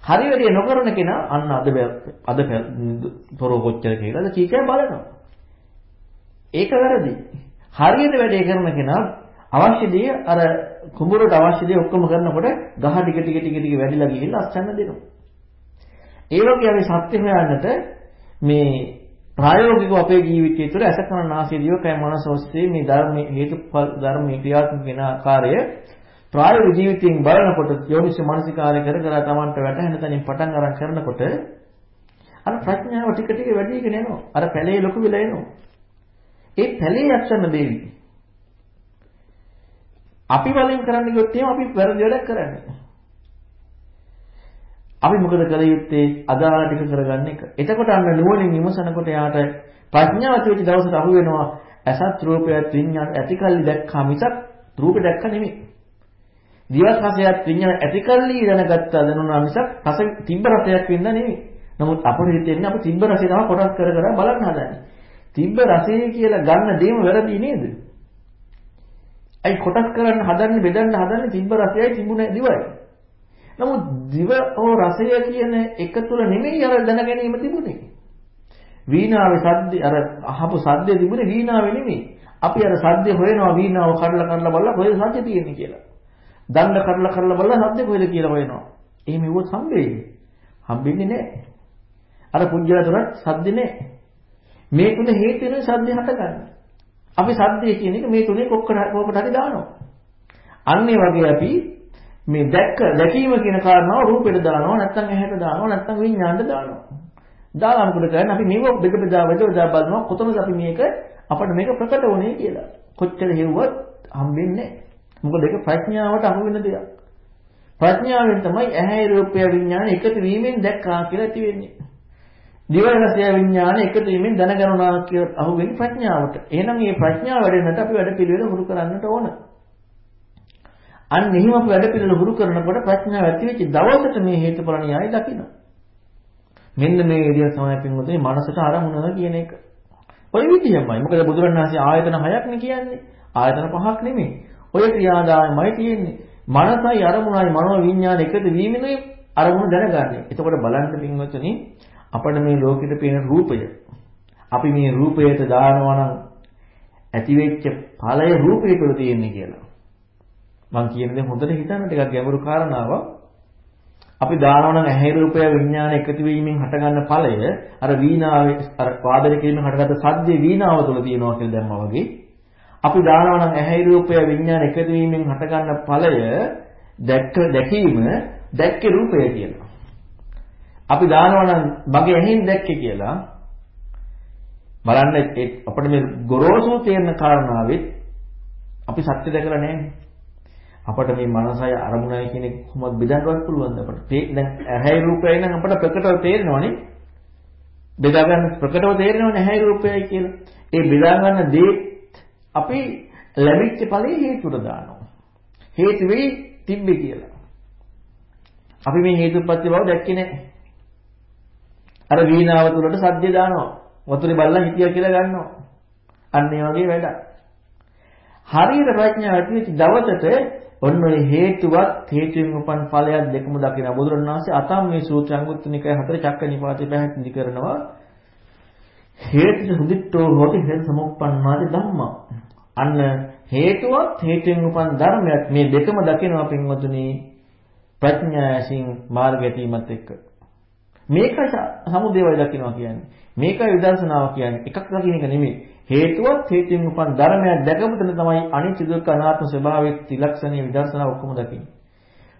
හරි වැඩේ නොකරන කෙනා අන්න අද අද පොරව කොච්චර කියලාද කීකෑ බලනවා. ඒක වැරදි. හරියට වැඩේ කරන කෙනා අවශ්‍ය දේ අර කුඹුරට අවශ්‍ය දේ ඔක්කොම කරනකොට ගහ ටික ටික ටික ටික වැඩිලා ගිහිල්ලා අස්සන්න දෙනවා. ඒ වගේ අපි සත්‍ය හොයන්නට මේ ප්‍රායෝගිකව අපේ ජීවිතය තුළ අසකන නාසය දිව කය මනස ඔස්සේ මේ ධර්ම හේතුඵල ධර්ම ක්‍රියාත්මක වෙන ආකාරය ප්‍රායෝගික ජීවිතයෙන් බලනකොට යෝනිස මානසිකාරය කර කර තමන්ට වැටහෙන තැනින් පටන් අරන් කරනකොට අර ප්‍රඥාව ටික ටික වැඩි වෙගෙන යනවා. අර පැලේ ලොකු වෙලා එනවා. ඒ පැලේ යක්ෂණ දෙවි. අපි වලින් කරන්න ගියොත් එහෙම අපි වැරදි වැඩක් කරන්නේ. අපි මොකද කළ යුත්තේ අදාළ ටික කරගන්න එක. එතකොට අන්න නුවණින් විමසනකොට යාට ප්‍රඥාව තියෙච්ච දවසට අහු වෙනවා අසත් රූපයත් විඤ්ඤාණ ඇතිකල්ලි දැක්කා මිසක් රූප දැක්ක නෙමෙයි. දිවත් රසයත් විඤ්ඤාණ ඇතිකල්ලි දැනගත්තා දැනුණා මිසක් රස තිබ්බ රසයක් වෙන්න නෙමෙයි. නමුත් අපිට හිතෙන්නේ අපි තිබ්බ රසය තමයි කොටස් කර කර බලන්න හදන්නේ. තිබ්බ රසය කියලා ගන්න දේම වැරදි නේද? අයි කොටස් කරන්න හදන්නේ බෙදන්න හදන්නේ තිබ්බ රසයයි තිබුණ දිවයි. නමුත් දිව හෝ රසය කියන එක තුල නෙමෙයි අර දැන ගැනීම තිබුණේ. වීණාවේ සද්ද අර අහපු සද්දේ තිබුණේ වීණාවේ නෙමෙයි. අපි අර සද්දේ හොයනවා වීණාව කඩලා කඩලා බලලා කොහෙද සද්ද තියෙන්නේ කියලා. දණ්ඩ කඩලා කඩලා බලලා සද්ද කොහෙද කියලා හොයනවා. එහෙම ඉවොත් හම්බෙන්නේ. හම්බෙන්නේ නැහැ. අර පුජ්‍යලතරත් සද්ද නැහැ. මේ තුන හේතු වෙන සද්දේ හටගන්නේ. අපි සද්දේ කියන එක මේ තුනේ කොක්කට කොකට හරි දානවා. අන්න ඒ වගේ අපි මේ දැක්ක දැකීම කියන කාරණාව රූපෙට දානවා නැත්නම් ඇහැට දානවා නැත්නම් විඤ්ඤාණයට දානවා. දාලා මොකද කරන්නේ අපි මේව බෙද බෙදා බෙද බෙදා බලනවා කොතනද අපි මේක අපිට මේක ප්‍රකට වුනේ කියලා. කොච්චර හෙව්වත් හම්බෙන්නේ නැහැ. මොකද ඒක ප්‍රඥාවට අහු වෙන දෙයක්. ප්‍රඥාවෙන් තමයි ඇහැ රූපය විඤ්ඤාණ එකතු වීමෙන් දැක්කා කියලා ඇති වෙන්නේ. දිවරසය විඥාන එකතු වීමෙන් දැනගන්නවා කියලා අහුවෙන්නේ ප්‍රඥාවට. එහෙනම් මේ ප්‍රඥාව වැඩෙන්නට අපි වැඩ පිළිවෙල හුරු කරන්නට ඕන. අන්න එහෙම අපි වැඩ පිළිවෙල හුරු කරනකොට ප්‍රඥාව ඇති වෙච්ච දවසට මේ හේතුඵල න්‍යාය දකින්න. මෙන්න මේ විදිහ තමයි පින්වතුනි මනසට අරමුණ කියන එක. ওই විදිහමයි. මොකද බුදුරණාහි ආයතන හයක් නේ කියන්නේ. ආයතන පහක් නෙමෙයි. ඔය ක්‍රියාදාමයි තියෙන්නේ. මනසයි අරමුණයි මනෝ විඥාන එකතු වීමනේ අරමුණ දැනගන්නේ. එතකොට බලන්න පින්වතුනි අපිට මේ ලෝකෙට පේන රූපය අපි මේ රූපයට දානවා නම් ඇතිවෙච්ච ඵලය රූපය තුළ තියෙන්නේ කියලා. මම කියන දේ හොඳට හිතන්න ටිකක් ගැඹුරු කාරණාවක්. අපි දානවා නම් ඇහැ රූපය විඥාන එකතු වීමෙන් හටගන්න ඵලය අර වීණාවේ අර වාදනය කිරීමෙන් හටගත්ත සද්දේ වීණාව තුළ තියෙනවා කියලා දැම්මා වගේ. අපි දානවා නම් ඇහැ රූපය විඥාන එකතු වීමෙන් හටගන්න ඵලය දැක්ක දැකීම දැක්කේ රූපය කියලා. අපි දානවා නම් මගේ ඇහෙන් දැක්කේ කියලා බලන්න අපිට මේ ගොරෝසු තේරෙන කාරණාවෙත් අපි සත්‍ය දැකලා නැහැ. අපට මේ මනසයි අරමුණයි කියන එක කොහොමද බෙදන්නවත් පුළුවන්ද අපට? දැන් ඇහැයි රූපයයි නම් අපට ප්‍රකටව තේරෙනවනේ. බෙදා ගන්න ප්‍රකටව තේරෙනවනේ ඇහැයි රූපයයි කියලා. ඒ බෙදා ගන්න දේ අපි ලැබිච්ච ඵලයේ හේතුවට දානවා. හේතු වෙයි තිබ්බේ කියලා. අපි මේ හේතුපත්‍ය බව දැක්කේ නැහැ. අර වීණාව තුලට සද්දය දානවා. වතුරේ බල්ලා හිටියා කියලා ගන්නවා. අන්න ඒ වගේ වැඩක්. හරියට ප්‍රඥාව ඇති වෙච්ච දවසට ඔන්න ඔය හේතුවත් හේතුවෙන් උපන් ඵලයක් දෙකම දකින බුදුරණවහන්සේ අතම් මේ සූත්‍ර අංගුත්තනිකය හතර චක්ක නිපාතේ පැහැදිලි කරනවා. හේතු සුදිට්ඨෝ හොති හේතු සමුප්පන්නාති ධම්මා. අන්න හේතුවත් හේතුවෙන් උපන් ධර්මයක් මේ දෙකම දකිනවා පින්වතුනි ප්‍රඥාසින් මාර්ගයටීමත් එක්ක. මේකයි සමුදේවය දකින්නවා කියන්නේ. මේකයි විදර්ශනාව කියන්නේ. එකක් දකින්න එක නෙමෙයි. හේතුවත් හේතුන් උපන් ධර්මයක් දැකපු තැන තමයි අනිත්‍ය දුක්ඛ අනාත්ම ස්වභාවයේ ත්‍රිලක්ෂණීය විදර්ශනාව ඔක්කොම දකින්නේ.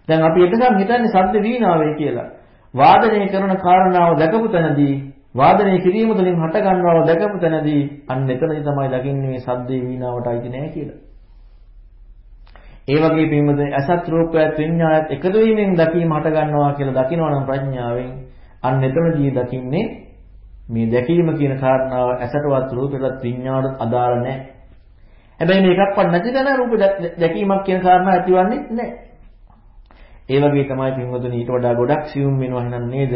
දැන් අපි එකසම් හිතන්නේ සද්ද වීණාවේ කියලා. වාදනය කරන කාරණාව දැකපු තැනදී වාදනය කිරීම තුළින් හට ගන්නව දැකපු තැනදී අන්න එතනදී තමයි දකින්නේ මේ සද්දේ වීණාවට අයිති නෑ කියලා. ඒ වගේ පින්වද අසත් රූපයත් විඤ්ඤායත් එකතු වීමෙන් දකීම හට ගන්නවා කියලා දකිනවනම් ප්‍රඥාවෙන් අන්න එතනදී දකින්නේ මේ දැකීම කියන කාරණාව ඇසටවත් රූපයටවත් විඤ්ඤාණයට අදාළ නැහැ. හැබැයි මේකක්වත් නැති තැන රූප දැකීමක් කියන කාරණා ඇතිවන්නේ නැහැ. ඒ වගේ තමයි පින්වතුනි ඊට වඩා ගොඩක් සියුම් වෙනවා එහෙනම් නේද?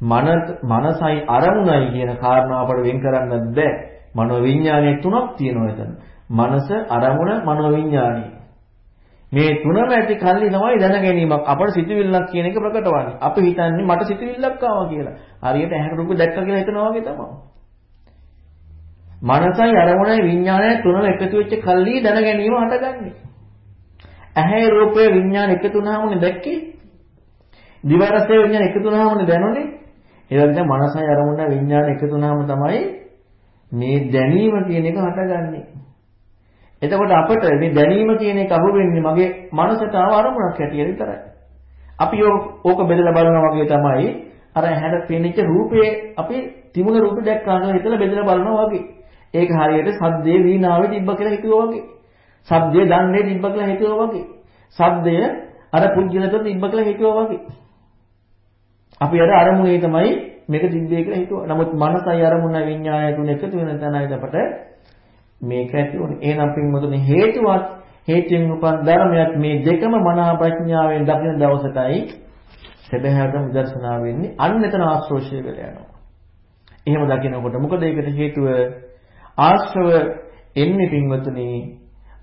මනසයි අරමුණයි කියන කාරණාව අපට වෙන් කරන්නත් බෑ. මනෝ විඥානයේ තුනක් තියෙනවා එතන. මනස, අරමුණ, මනෝ විඥානය. මේ තුනම ඇති කල්ලි තමයි දැන ගැනීමක් අපට සිතුවිල්ලක් කියන එක ප්‍රකට වන්නේ. අපි හිතන්නේ මට සිතුවිල්ලක් ආවා කියලා. හරියට ඇහැට රූප දැක්ක කියලා හිතනවා වගේ තමයි. මනසයි අරමුණයි විඥානයයි තුනම එකතු වෙච්ච කල්ලි දැන ගැනීම හටගන්නේ. ඇහැ රූපය විඥාන එකතු වුණාමනේ දැක්කේ. දිව රසය විඥාන එකතු වුණාමනේ දැනුනේ. ඒ වගේ මනසයි අරමුණයි විඥාන එකතු වුණාම තමයි මේ දැනීම කියන එක හටගන්නේ. එතකොට අපිට මේ දැනීම කියන එක අහුවෙන්නේ මගේ මනසට ආව අරමුණක් හැටියට විතරයි. අපි ඕක බෙදලා බලනවා වගේ තමයි අර හැඩ පෙනිච්ච රූපේ අපි තිබුණ රූප දැක්කා කියලා හිතලා බෙදලා බලනවා වගේ. ඒක හරියට සද්දේ වීණාවේ තිබ්බ කියලා හිතුවා වගේ. සද්දේ දන්නේ තිබ්බ කියලා හිතුවා වගේ. සද්දය අර පුජ්‍යලතට තිබ්බ කියලා හිතුවා වගේ. අපි අර අරමුණේ තමයි මේක තිබ්බේ කියලා හිතුවා. නමුත් මනසයි අරමුණයි විඤ්ඤාණය තුන එකතු වෙන තැනයි අපට මේක ඇති වුණේ. එහෙනම් පින්වතුනි හේතුවත් හේතුන් උපන් ධර්මයක් මේ දෙකම මනා ප්‍රඥාවෙන් දකින දවසටයි සැබෑවටම විදර්ශනා වෙන්නේ. අන්න එතන ආශ්‍රෝෂය වෙලා යනවා. එහෙම දකිනකොට මොකද ඒකට හේතුව ආශ්‍රව එන්නේ පින්වතුනි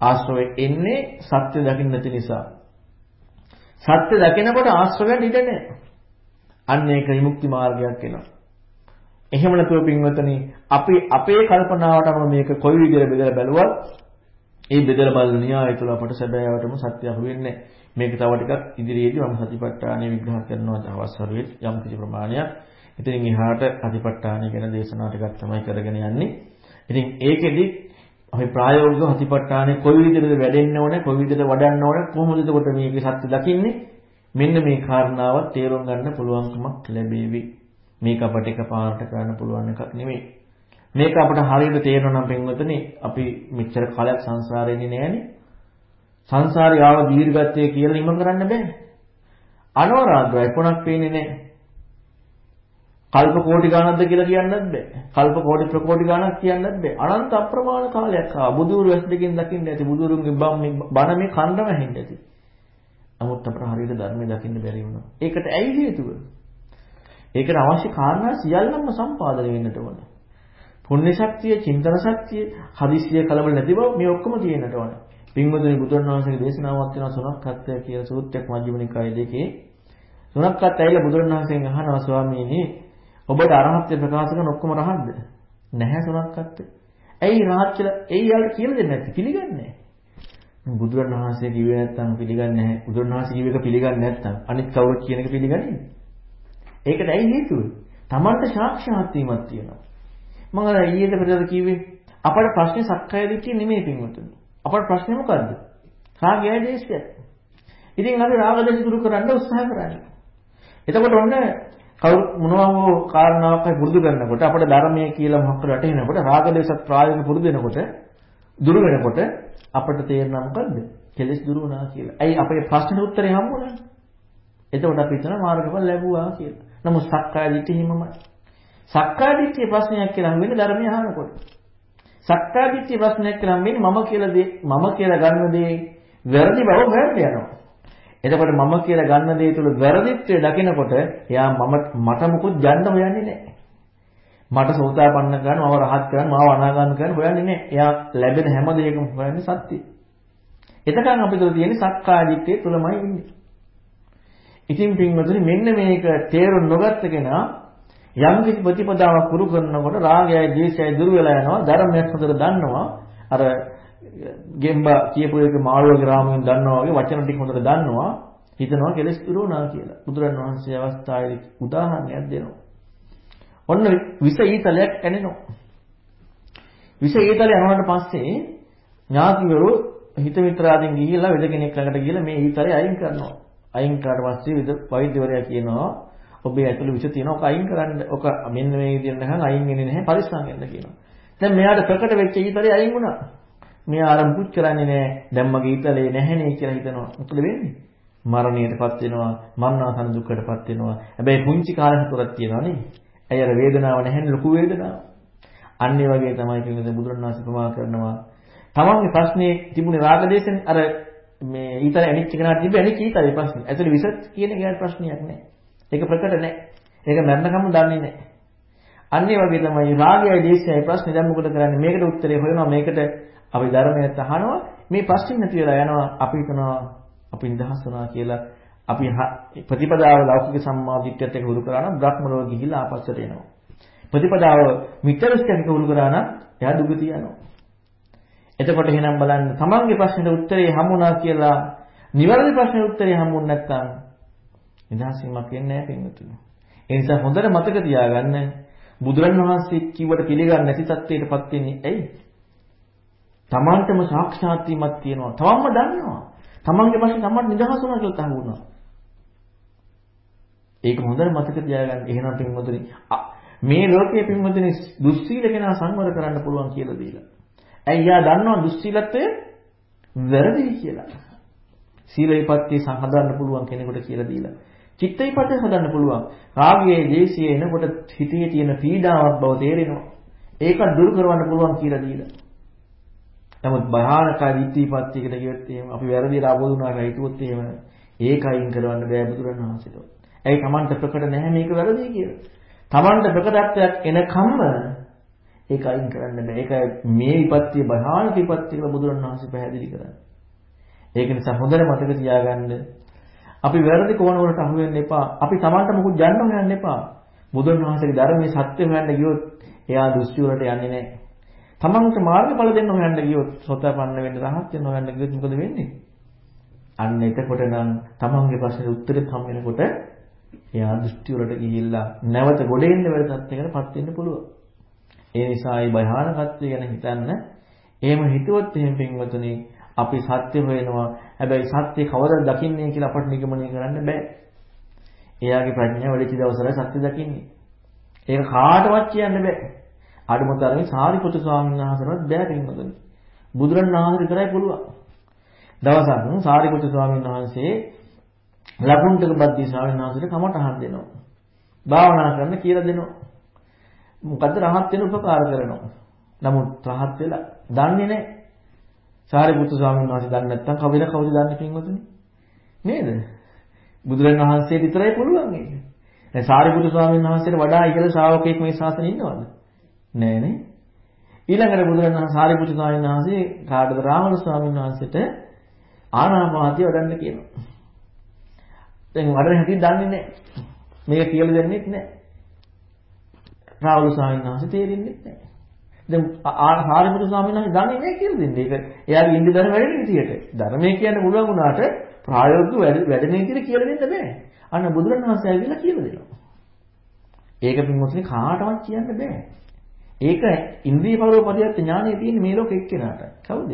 ආශ්‍රව එන්නේ සත්‍ය දකින්න නැති නිසා. සත්‍ය දකිනකොට ආශ්‍රවයන් ඉඩ නැහැ. අන්න ඒක විමුක්ති මාර්ගයක් වෙනවා. එහෙම නැතුව පින්වතනි අපි අපේ කල්පනාවට අනුව මේක කොයි විදිහට බෙදලා බැලුවත් ඒ බෙදලා බලන න්‍යාය තුළ අපට සැබෑවටම සත්‍ය අහු වෙන්නේ මේක තව ටිකක් ඉදිරියේදී මම සතිපට්ඨානය විග්‍රහ කරනවා අවස්වරුවේ යම් කිසි ප්‍රමාණයක්. ඉතින් එහාට සතිපට්ඨානය ගැන දේශනා ටිකක් තමයි කරගෙන යන්නේ. ඉතින් ඒකෙදි අපි ප්‍රායෝගිකව සතිපට්ඨානය කොයි විදිහටද වැඩෙන්න ඕනේ කොයි විදිහට වඩන්න ඕනේ කොහොමද එතකොට මේකේ සත්‍ය දකින්නේ මෙන්න මේ කාරණාව තේරුම් ගන්න පුළුවන්කමක් ලැබෙවි. මේක අපට එකපාරට කරන්න පුළුවන් එකක් නෙමෙයි. මේක අපිට හරියට තේරෙනවා නම් පින්වතුනි අපි මෙච්චර කාලයක් සංසාරේ ඉන්නේ නෑනේ. සංසාරේ ආව දීර්ඝත්වය කියලා නිම කරන්න බෑ. අනවරාග්‍රය කොනක් පේන්නේ නෑ. කල්ප කෝටි ගණන්ද කියලා කියන්නත් බෑ. කල්ප කෝටි ප්‍රකෝටි ගණනක් කියන්නත් බෑ. අනන්ත අප්‍රමාණ කාලයක් ආ බුදුරු වැස් දෙකෙන් දකින්න ඇති බුදුරුන්ගේ බණ මේ කණ්ඩම හෙන්න ඇති. නමුත් අපට හරියට ධර්මය දකින්න බැරි වුණා. ඒකට ඇයි හේතුව? ඒකට අවශ්‍ය කාරණා සියල්ලම සම්පාදනය වෙන්නට ඕන. පුණ්‍ය ශක්තිය, චින්තන ශක්තිය, හදිස්සිය කලබල නැති බව මේ ඔක්කොම තියෙන්නට ඕන. පින්වතුනි බුදුන් වහන්සේගේ දේශනාවක් තියෙනවා සුණක්කත්ය කියලා සූත්‍රයක් මජ්ක්‍ධිම නිකායේ දෙකේ. සුණක්කත් ඇවිල්ලා බුදුන් වහන්සේගෙන් අහනවා ස්වාමීනි ඔබට අරහත්ත්ව ප්‍රකාශ කරන ඔක්කොම රහත්ද? නැහැ සුණක්කත්. ඇයි රහත් කියලා එයි යාළුවා කියලා දෙන්නේ නැති පිළිගන්නේ බුදුරණවහන්සේ කිව්වේ නැත්නම් පිළිගන්නේ නැහැ. බුදුරණවහන්සේ කිව්ව එක පිළිගන්නේ නැත්නම් අනිත් කවුරුත් කියන එක පිළිගන්නේ ඒකට ඇයි හේතුව? Tamanට සාක්ෂාත් වීමක් තියෙනවා. මම අර ඊයේද පෙරේද කිව්වේ අපේ ප්‍රශ්නේ සක්කාය දිට්ඨිය නෙමෙයි පින්වතුනි. අපේ ප්‍රශ්නේ මොකද්ද? රාගයයි දේශයයි. ඉතින් අපි රාග දේශ දුරු කරන්න උත්සාහ කරන්නේ. එතකොට ඔන්න කවුරු මොනවා හෝ කාරණාවක් පුරුදු කරනකොට අපේ ධර්මයේ කියලා මොකක් කර වැටෙනකොට රාග දේශත් ප්‍රායෝගික පුරුදු වෙනකොට දුරු වෙනකොට අපිට තේරෙනවා මොකද්ද? කෙලෙස් දුරු වුණා කියලා. ඇයි අපේ ප්‍රශ්නෙට උත්තරේ හම්බුනේ? එතකොට අපි හිතනවා මාර්ගඵල ලැබුවා කියලා. නමුත් සක්කාය දිට්ඨිය හිමමයි. සක්කාය දිට්ඨිය ප්‍රශ්නයක් කියලා හම් වෙන්නේ ධර්මය අහනකොට. සක්කාය දිට්ඨිය ප්‍රශ්නයක් කියලා හම් වෙන්නේ මම කියලා දේ මම කියලා ගන්න දේ වැරදි බව හොයන්න යනවා. එතකොට මම කියලා ගන්න දේ තුල වැරදිත්වය දකිනකොට එයා මම මට මුකුත් ගන්න හොයන්නේ නැහැ. මට සෝතාපන්න කරන්න මම රහත් කරන්න මාව අනාගාමී කරන්න හොයන්නේ නැහැ. එයා ලැබෙන හැම දෙයකම හොයන්නේ සත්‍යය. එතකන් අපිට තියෙන්නේ සක්කාය දිට්ඨිය තුලමයි ඉන්නේ. ඉතින් පින්වතුනි මෙන්න මේක තේරුම් නොගත්ත කෙනා යම් කිසි ප්‍රතිපදාවක් පුරු කරනකොට රාගයයි ද්වේෂයයි දුර වෙලා යනවා ධර්මයක් හොඳට දන්නවා. අර ගෙම්බා කියපු එක මාළුවගේ රාමුවෙන් දන්නවා වගේ වචන ටික හොඳට දන්නවා හිතනවා කෙලස් දුර වුණා කියලා. බුදුරන් වහන්සේ අවස්ථාවේදී උදාහරණයක් දෙනවා. ඔන්න විස ඊතලයක් ඇනෙනවා. විස ඊතලය යනවාට පස්සේ ඥාතිවරු හිත මිත්‍රාදීන් ගිහිල්ලා වෙද කෙනෙක් ළඟට ගිහිල්ලා මේ ඊතලය අයින් කරනවා. අයින් කරාට පස්සේ වෛද්‍යවරයා කියනවා ඔබේ ඇතුළේ විෂ තියෙනවා ඔක අයින් කරන්න ඔක මෙන්න මේ විදිහට නැහන් අයින් වෙන්නේ නැහැ පරිස්සම් වෙන්න කියනවා. දැන් මෙයාට ප්‍රකට වෙච්ච ඊතරේ අයින් වුණා. මෙයා අර මුකුත් කරන්නේ නැහැ. දැන් මගේ ඊතලේ නැහැනේ කියලා හිතනවා. මොකද වෙන්නේ? මරණයටපත් වෙනවා, මරණාසන්න දුක්කටපත් වෙනවා. හැබැයි පුංචි කාලේ හතරක් තියෙනවා නේ. ඇයි අර වේදනාව නැහැනේ ලොකු වේදනාව. අන්න ඒ වගේ තමයි කියන්නේ බුදුරණාහි ප්‍රමා කරනවා. තමන්ගේ ප්‍රශ්නේ තිබුණේ රාගදේශෙන් අර මේ ඊතර ඇනිච්ච කෙනාට තිබ්බ ඇනිච්ච ඊතරේ ප්‍රශ්නේ. ඇතුළේ විසත් කියන එකට ප්‍රශ්නයක් නැහැ. ඒක ප්‍රකට නැහැ. ඒක මරණකම දන්නේ නැහැ. අන්න ඒ වගේ තමයි රාගයයි දේශයයි ප්‍රශ්නේ දැන් මොකද කරන්නේ? මේකට උත්තරේ හොයනවා මේකට අපි ධර්මයට අහනවා මේ ප්‍රශ්නේ නැති වෙලා යනවා අපි හිතනවා අපි නිදහස් වුණා කියලා අපි ප්‍රතිපදාව ලෞකික සම්මාදිට්ඨියත් එක්ක උරු කරා නම් බ්‍රහ්ම ලෝක ගිහිල්ලා ආපස්සට එනවා. ප්‍රතිපදාව මිත්‍රස්කම් එක්ක උරු කරා නම් එයා දුගතිය යනවා. එතකොට එහෙනම් බලන්න තමන්ගේ ප්‍රශ්නෙට උත්තරේ හම්බුණා කියලා නිවැරදි ප්‍රශ්නෙට උත්තරේ හම්බුනේ නැත්නම් නිදහස් වීමක් වෙන්නේ නැහැ පින්වතුනි. ඒ නිසා හොඳට මතක තියාගන්න බුදුරණවහන්සේ කිව්වට පිළිගන්නේ නැති තත්ත්වයකටපත් වෙන්නේ ඇයි? තමන්ටම සාක්ෂාත් වීමක් තියෙනවා. තමන්ම දන්නවා. තමන්ගේ ප්‍රශ්නේ තමන්ට නිදහස් වුණා කියලා තහවුණා. ඒක හොඳට මතක තියාගන්න. එහෙනම් පින්වතුනි මේ ලෝකයේ පින්වතුනි දුස්සීල කෙනා සංවර කරන්න පුළුවන් කියලා දීලා. ඇයි යා දන්නවා දුස්සීලත්වය වැරදි කියලා. සීල විපත්‍ය සහදන්න පුළුවන් කෙනෙකුට කියලා දීලා. චිත්ත විපත්‍ය හදන්න පුළුවන්. රාගයේ, දේශයේ එනකොට හිතේ තියෙන පීඩාවක් බව තේරෙනවා. ඒක දුරු කරවන්න පුළුවන් කියලා දීලා. නමුත් භයානකයි විත්තිපත්තියකට ගියොත් එහෙම අපි වැරදිලා අවබෝධුනාට හිතුවොත් එහෙම ඒකයින් කරවන්න බෑ බුදුරණවහන්සේට. ඇයි Tamanට ප්‍රකට නැහැ මේක වැරදි කියලා. Tamanට ප්‍රකටත්වයක් එනකම්ම ඒක අයින් කරන්න බෑ. ඒක මේ විපත්තිය භයානක විපත්තිය කියලා බුදුරණවහන්සේ පැහැදිලි කරන්නේ. ඒක නිසා හොඳට මතක තියාගන්න අපි වැරදි කෝණ වලට අහු වෙන්න එපා. අපි Tamanට මොකුත් ජන්ම හොයන්න එපා. බුදුරණවහන්සේගේ ධර්මයේ සත්‍ය හොයන්න ගියොත් එයා දෘෂ්ටි වලට යන්නේ නැහැ. තමන්ට මාර්ගඵල දෙන්න හොයන්න ගියොත් සෝතාපන්න වෙන්න රහත් වෙන්න හොයන්න ගියොත් මොකද වෙන්නේ? අන්න එතකොට නම් තමන්ගේ ප්‍රශ්නෙට උත්තරෙත් හම් වෙනකොට එයා දෘෂ්ටි වලට ගිහිල්ලා නැවත ගොඩ එන්න බැරි තත්යකටපත් වෙන්න පුළුවන්. ඒ නිසා මේ භයානකත්වය ගැන හිතන්න එහෙම හිතුවොත් එහෙම පින්වතුනි අපි සත්‍ය හොයනවා. හැබැයි සත්‍ය කවදද දකින්නේ කියලා අපට නිගමනය කරන්න බෑ. එයාගේ ප්‍රඥාව වැඩිච දවසට සත්‍ය දකින්නේ. ඒක කාටවත් කියන්න බෑ. අඩුමතරමේ සාරිපුත්‍ර ස්වාමීන් වහන්සේවත් බෑ පින්වතුනි. බුදුරණවහන්සේ විතරයි පුළුවන්. දවසක් සාරිපුත්‍ර ස්වාමීන් වහන්සේ ලකුණ්ඩක බද්දී ස්වාමීන් වහන්සේට කමටහන් දෙනවා. භාවනා කරන්න කියලා දෙනවා. මොකද්ද රහත් වෙන උපකාර කරනවා. නමුත් රහත් වෙලා දන්නේ නැහැ. සාරිපුත්‍ර ස්වාමීන් වහන්සේ දන්නේ නැත්නම් කවුද කවුද දන්නේ පින්වතුනි? නේද? බුදුරණවහන්සේ විතරයි පුළුවන් ඒක. දැන් සාරිපුත්‍ර ස්වාමීන් වහන්සේට වඩා ඉහළ ශ්‍රාවකෙක් මේ ශාසනයේ ඉන්නවද? නෑනේ. ඊළඟට බුදුරණන් සාරිපුත්‍ර ස්වාමීන් වහන්සේ කාටද රාහුල ස්වාමීන් වහන්සේට ආනාපානසතිය වඩන්න කියනවා. දැන් වඩන හැටි දන්නේ නැහැ. මේක කියලා දෙන්නෙත් නැහැ. රාහුල ස්වාමීන් වහන්සේ තේරෙන්නේ නැහැ. දැන් සාරිපුත්‍ර ස්වාමීන් වහන්සේ දන්නේ නැහැ කියලා දෙන්නේ. ඒක එයාගේ ඉන්ද්‍රිය ධර්ම වැඩෙන විදියට. ධර්මයේ කියන්න පුළුවන් වුණාට ප්‍රායෝගිකව වැඩෙන විදියට කියලා දෙන්න බෑ. අන්න බුදුරණන් වහන්සේ ඇවිල්ලා කියලා දෙනවා. ඒක පින්වත්නි කාටවත් කියන්න බෑ. ඒක ඉන්ද්‍රිය පරෝපරියත් ඥානය තියෙන මේ ලෝකෙ එක්කෙනාට. කවුද?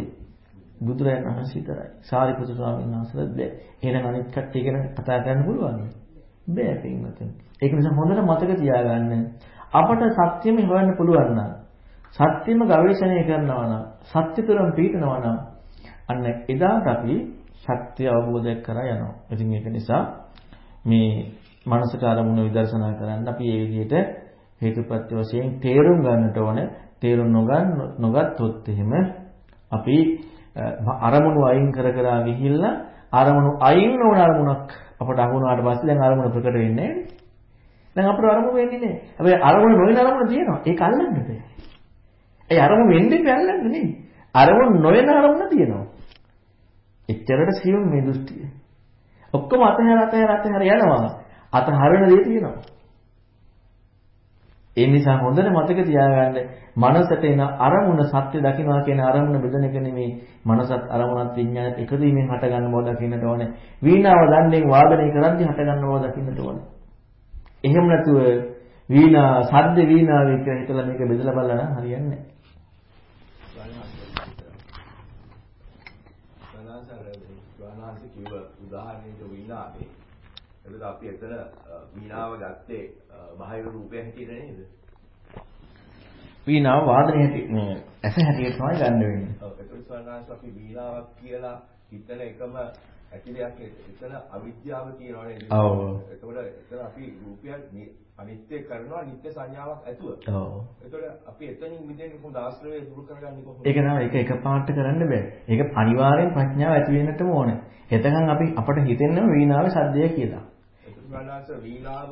බුදුරජාණන් වහන්සේ විතරයි. සාරිපුත්‍ර ස්වාමීන් වහන්සේලාත් බෑ. එහෙනම් අනිත් කට්ටිය ගැන කතා කරන්න පුළුවන්. බෑ පින්වතුනි. ඒක නිසා හොඳට මතක තියාගන්න. අපට සත්‍යෙම හොයන්න පුළුවන් නම් සත්‍යෙම ගවේෂණය කරනවා නම් සත්‍ය තුරම පිටනවා නම් අන්න එදාට අපි සත්‍ය අවබෝධ කරා යනවා. ඉතින් ඒක නිසා මේ මනසට අරමුණ විදර්ශනා කරන්න අපි මේ විදිහට හේතුප්‍රත්‍ය වශයෙන් තේරුම් ගන්නට ඕන. තේරුම් නොගන්න නොගත්තොත් එහෙම අපි අරමුණු අයින් කර කර ගිහිල්ලා අරමුණු අයින් නොවන අරමුණක් අපට අහුණාට පස්සේ දැන් අරමුණ ප්‍රකට වෙන්නේ නැහැ. දැන් අපට අරමුණ වෙන්නේ නැහැ. හැබැයි අරමුණ නොවන අරමුණ තියෙනවා. ඒක අල්ලන්න බෑ. ඒ අරමුණ වෙන්නේ බැලන්න නෙමෙයි. අරමුණ නොවන අරමුණ තියෙනවා. එච්චරට සියුම් මේ දෘෂ්ටිය. ඔක්කොම අතහැර අතහැර අතහැර යනවා. අතහරින දේ තියෙනවා. ඒ නිසා හොඳට මතක තියාගන්න මනසට එන අරමුණ සත්‍ය දකින්නවා කියන අරමුණ බෙදන එක නෙමෙයි මනසත් අරමුණත් විඥානත් එකතු වීමෙන් හට ගන්න බව දකින්නට ඕනේ වීණාව දන්නේ වාදනය කරද්දී හට ගන්න බව දකින්නට ඕනේ එහෙම නැතුව වීණා සද්ද වීණාවේ කියලා හිතලා මේක බෙදලා බලලා නම් හරියන්නේ නැහැ උදාහරණයක වීණාවේ එතකොට අපි එතන වීණාව ගත්තේ බාහිර රූපය හැටියට නේද? වීණාව වාදනය හැටි මේ ඇස හැටියට තමයි ගන්න වෙන්නේ. ඔව් ඒක ස්වර්ණාංශ අපි වීණාවක් කියලා හිතන එකම ඇති දෙයක් එතන අවිද්‍යාව කියනවා නේද? ඔව්. එතකොට එතන අපි රූපයක් අනිත්‍ය කරනවා නිත්‍ය සංඥාවක් ඇතුව. ඔව්. එතකොට අපි එතනින් මිදෙන්නේ කොහොමද ආශ්‍රය දුරු කරගන්නේ කොහොමද? ඒක තමයි ඒක එකපාරට කරන්න බෑ. ඒක අනිවාර්යෙන් ප්‍රඥාව ඇති වෙන්නටම ඕනේ. එතකන් අපි අපට හිතෙන්නම වීණාවේ සද්දය කියලා. වඩාස වීණාව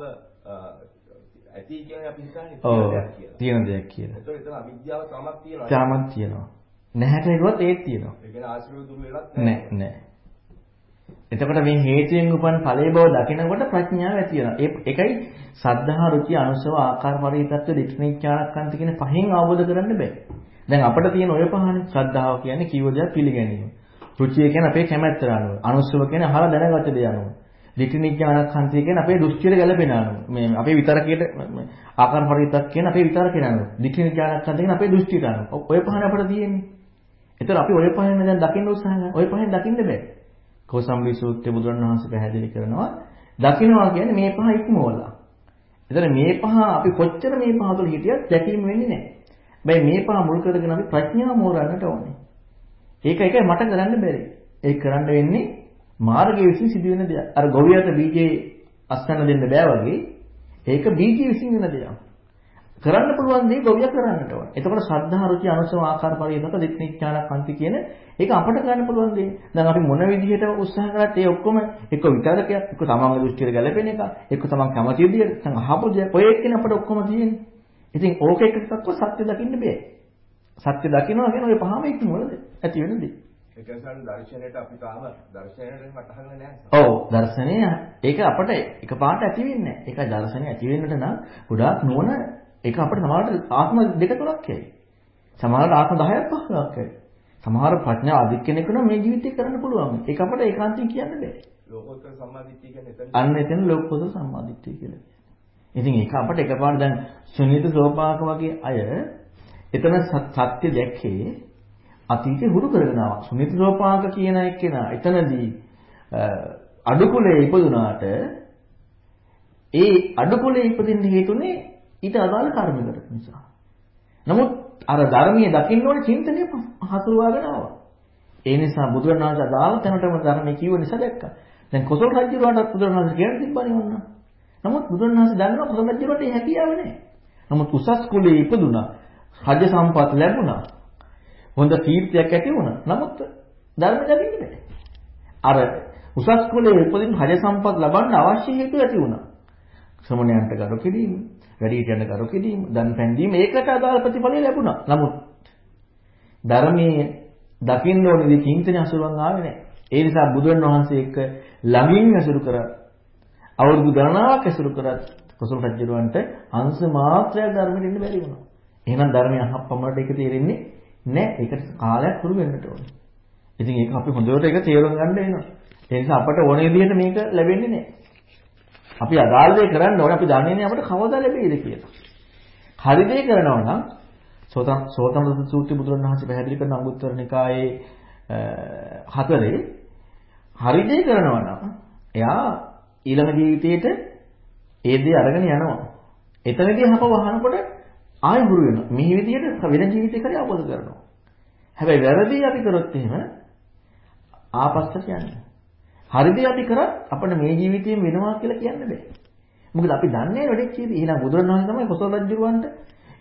ඇති කියන්නේ අපි හිතන්නේ. තියෙන දෙයක් කියලා. තියෙන දෙයක් කියලා. එතකොට එතන අවිද්‍යාව තමක් තියෙනවා. තාමත් තියෙනවා. නැහැට හිතුවත් ඒත් තියෙනවා. ඒ කියන්නේ ආශ්‍රය දුරු වෙලත් නෑ නෑ. එතකොට මේ හේතුයෙන් උපන් ඵලයේ බව දකිනකොට ප්‍රඥාව ඇති වෙනවා. ඒ එකයි සද්ධා රුචි අනුසව ආකාර පරිහිතත්ව දිට්ඨිඥානක්කන්ත කියන පහෙන් අවබෝධ කරන්න බෑ. දැන් අපිට තියෙන ඔය පහනේ ශ්‍රද්ධාව කියන්නේ කීව දෙයක් පිළිගැනීම. රුචිය කියන්නේ අපේ කැමැත්තට අනුව. අනුසව කියන්නේ අහලා දැනගත දේ අනුව. දිට්ඨිඥානක්කන්ත කියන්නේ අපේ දෘෂ්ටියට ගැලපෙන අනුව. මේ අපේ විතරකයට ආකාර පරිහිතක් කියන්නේ අපේ විතරකයට අනුව. දිට්ඨිඥානක්කන්ත කියන්නේ අපේ දෘෂ්ටියට අනුව. ඔය පහනේ අපිට තියෙන්නේ. ඒතර අපි ඔය පහෙන් දැන් දකින්න උත්සාහ කරනවා. ඔය පහෙන් දකින්න බෑ. කෝසම්බි සූත්‍රයේ බුදුරණවහන්සේ පැහැදිලි කරනවා දකින්නවා කියන්නේ මේ පහ ඉක්මවලා. එතන මේ පහ අපි කොච්චර මේ පහ තුළ හිටියත් දැකීම වෙන්නේ නැහැ. හැබැයි මේ පහ මුල් කරගෙන අපි ප්‍රඥාව මෝරන්නට ඕනේ. ඒක එකයි මට කරන්න බැරි. ඒක කරන්න වෙන්නේ මාර්ගයේ විසින් සිදුවෙන දෙයක්. අර ගොවියට බීජේ අස්තන්න දෙන්න බෑ වගේ ඒක බීජේ විසින් වෙන දෙයක්. කරන්න පුළුවන් දේ ගොවිය කරන්නට ඕන. එතකොට ශ්‍රද්ධා රුචි අනුසව ආකාර පරිදක දිට්ඨිඥාන කන්ති කියන ඒක අපට කරන්න පුළුවන් දේ. දැන් අපි මොන විදිහට උත්සාහ කරත් ඒ ඔක්කොම එක විතරකයක්, එක තමන්ගේ දෘෂ්ටියට ගැලපෙන එක, එක තමන් කැමති විදිහට දැන් අහපු දේ ඔය එක්කනේ අපට ඔක්කොම තියෙන්නේ. ඉතින් ඕක එකකටවත් සත්‍ය දකින්න බෑ. සත්‍ය දකින්නවා කියන ඔය පහම ඉක්මවලද ඇති වෙන දේ. ඒ කියන්නේ දර්ශනයට අපි තාම දර්ශනයට වටහන්නේ නැහැ. ඔව් දර්ශනය ඒක අපට එකපාරට ඇති වෙන්නේ නැහැ. ඒක දර්ශනය ඇති වෙන්නට නම් ගොඩාක් නුවණ ඒක අපිට සමහරට ආත්ම දෙක තුනක් ඇයි. සමහරට ආත්ම 10ක් 15ක් ඇයි. සමහර ප්‍රඥා අධික කෙනෙකුට මේ ජීවිතේ කරන්න පුළුවන්. ඒක අපිට ඒකාන්තයෙන් කියන්න බෑ. ලෝකෝත්තර සම්මාදිට්ඨිය කියන්නේ එතන. අන්න එතන ලෝකෝත්තර සම්මාදිට්ඨිය කියලා කියන්නේ. ඉතින් ඒක අපිට එකපාරට දැන් සුනීත සෝපාක වගේ අය එතන සත්‍ය දැක්කේ අතීතේ හුරු කරගෙන ආවා. සුනීත සෝපාක කියන එක්කෙනා එතනදී අඩුකුලේ ඉපදුනාට ඒ අඩුකුලේ ඉපදින්න හේතුනේ ඊට අදාළ කර්ම කරපු නිසා. නමුත් අර ධර්මයේ දකින්න ඕනේ චින්තනය හසුරුවාගෙන ආවා. ඒ නිසා බුදුරණාහි අදාළ තැනටම ධර්මයේ කියව නිසා දැක්කා. දැන් කොසල් රජුරවටත් බුදුරණාහි කියන තිබ්බනේ වුණා. නමුත් බුදුරණාහි දන්නවා කොසල් රජුරට ඒ හැකියාව නැහැ. නමුත් උසස් කුලේ ඉපදුනා. රජ සම්පත් ලැබුණා. හොඳ කීර්තියක් ඇති වුණා. නමුත් ධර්ම දකින්න බෑ. අර උසස් කුලේ උපදින රජ සම්පත් ලබන්න අවශ්‍ය හේතු ඇති වුණා. ශ්‍රමණයන්ට ගරු කිරීම, වැඩිහිටියන්ට ගරු කිරීම, දන් පැන්දීම ඒකට අදාළ ප්‍රතිඵල ලැබුණා. නමුත් ධර්මයේ දකින්න ඕනේ දී චින්තන අසුරන් ආවේ නැහැ. ඒ නිසා බුදුන් වහන්සේ එක්ක ළඟින් ඇසුරු කරා. අවුරුදු ගණනාවක් ඇසුරු කරත් කොසල් රජුරවන්ට අංශ මාත්‍රයක් ධර්මෙට ඉන්න බැරි වුණා. එහෙනම් ධර්මය අහපමණට ඒක තේරෙන්නේ නැහැ. ඒකට කාලයක් පුරු වෙන්නට ඕනේ. ඉතින් ඒක අපි හොඳට ඒක තේරුම් ගන්න වෙනවා. ඒ නිසා අපට ඕන විදිහට මේක ලැබෙන්නේ නැහැ. අපි අදාළ දේ කරන්න ඕනේ. අපි දන්නේ නැහැ අපිට කවදා ලැබෙයිද කියලා. හරි දේ කරනවා නම් සෝතම් සෝතම් සූත්‍රය බුදුරණවහන්සේ පැහැදිලි කරන අංගුත්තර නිකායේ හතරේ හරි දේ කරනවා නම් එයා ඊළඟ ජීවිතේට ඒ දේ අරගෙන යනවා. එතනදී හප වහනකොට ආයෙ හුරු වෙනවා. මේ විදිහට වෙන ජීවිතයකට අවබෝධ කරනවා. හැබැයි වැරදි අපි කරොත් එහෙම ආපස්සට යන්නේ. හරිද අපි කරත් අපිට මේ ජීවිතේම වෙනවා කියලා කියන්න බෑ. මොකද අපි දන්නේ වැඩේ කීදී. ඊළඟ බුදුරණවහන්සේ තමයි කොසල් රජුරවන්ට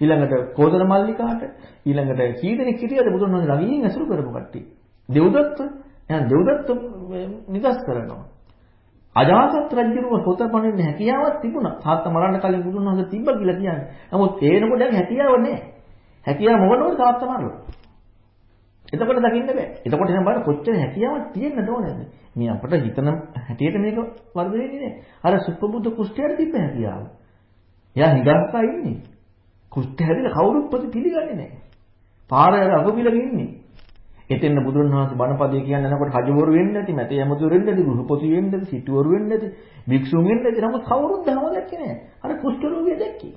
ඊළඟට කෝදර මල්ලිකාට ඊළඟට කී දෙනෙක් හිටියද බුදුරණවහන්සේ ළඟින් ඇසුරු කරපු කට්ටිය. දෙව්දත්ත එහෙනම් දෙව්දත්ත නිදස් කරනවා. අජාසත් රජුව පොත පණින්න හැකියාවක් තිබුණා. තාත්තා මරන්න කලින් බුදුරණවහන්සේ තිබ්බා කියලා කියන්නේ. නමුත් ඒනකොට හැකියාව නැහැ. හැකියාව මොනවද තාත්තා මරලා. එතකොට දකින්න බෑ. එතකොට එහෙනම් බලන්න කොච්චර හැකියාවක් තියෙන්නද ඕනේද? මේ අපිට හිතන හැටියට මේක වර්ධ වෙන්නේ නෑ. අර සුප්පබුද්ධ කුෂ්ඨයට තිබ්බ හැකියාව. එයා හිඟස්සා ඉන්නේ. කුෂ්ඨ හැදිලා කවුරුත් ප්‍රති පිළිගන්නේ නෑ. පාරේ අර අගපිලක ඉන්නේ. එතෙන්න බුදුරණවහන්සේ බණපදයේ කියන්න යනකොට රජවරු වෙන්නේ නැති, මැත යමතුරු වෙන්නේ නැති, ගෘහපති වෙන්නේ නැති, සිටුවරු වෙන්නේ නැති, භික්ෂුන් වෙන්නේ නැති. නමුත් කවුරුත් ධර්ම දැක්කේ නෑ. අර කුෂ්ඨ රෝගිය දැක්කේ.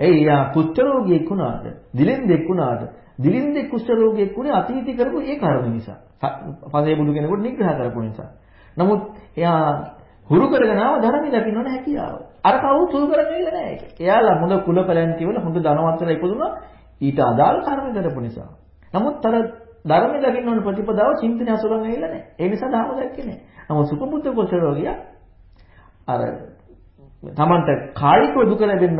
එයි යා කුෂ්ඨ රෝගියෙක් වුණාද? දිලෙන්දෙක් වුණාද? දිලින්දෙක් කුෂ්ඨ රෝගියෙක් වුණේ අතීතي කරපු ඒ කර්ම නිසා. පසේ බුදු කෙනෙකුට නිග්‍රහ කරපු නිසා. නමුත් එයා හුරු කරගෙන ආව ධර්මයේ දකින්නවන හැකියාව. අර කවුරුත් හුරු කරන්නේ නැහැ ඒක. එයාලා හොඳ කුල පැලැන්ති වල හොඳ ධනවත්ලා ඉපදුනා ඊට අදාළ කර්ම කරපු නිසා. නමුත් අර ධර්මයේ දකින්න ඕන ප්‍රතිපදාව චින්තනය අසුරන් ඇවිල්ලා නැහැ. ඒ නිසා ධර්ම දැක්කේ නැහැ. නමුත් සුපබුද්ධ කුසලෝ ගියා අර තමන්ට කායිකව දුක ලැබෙන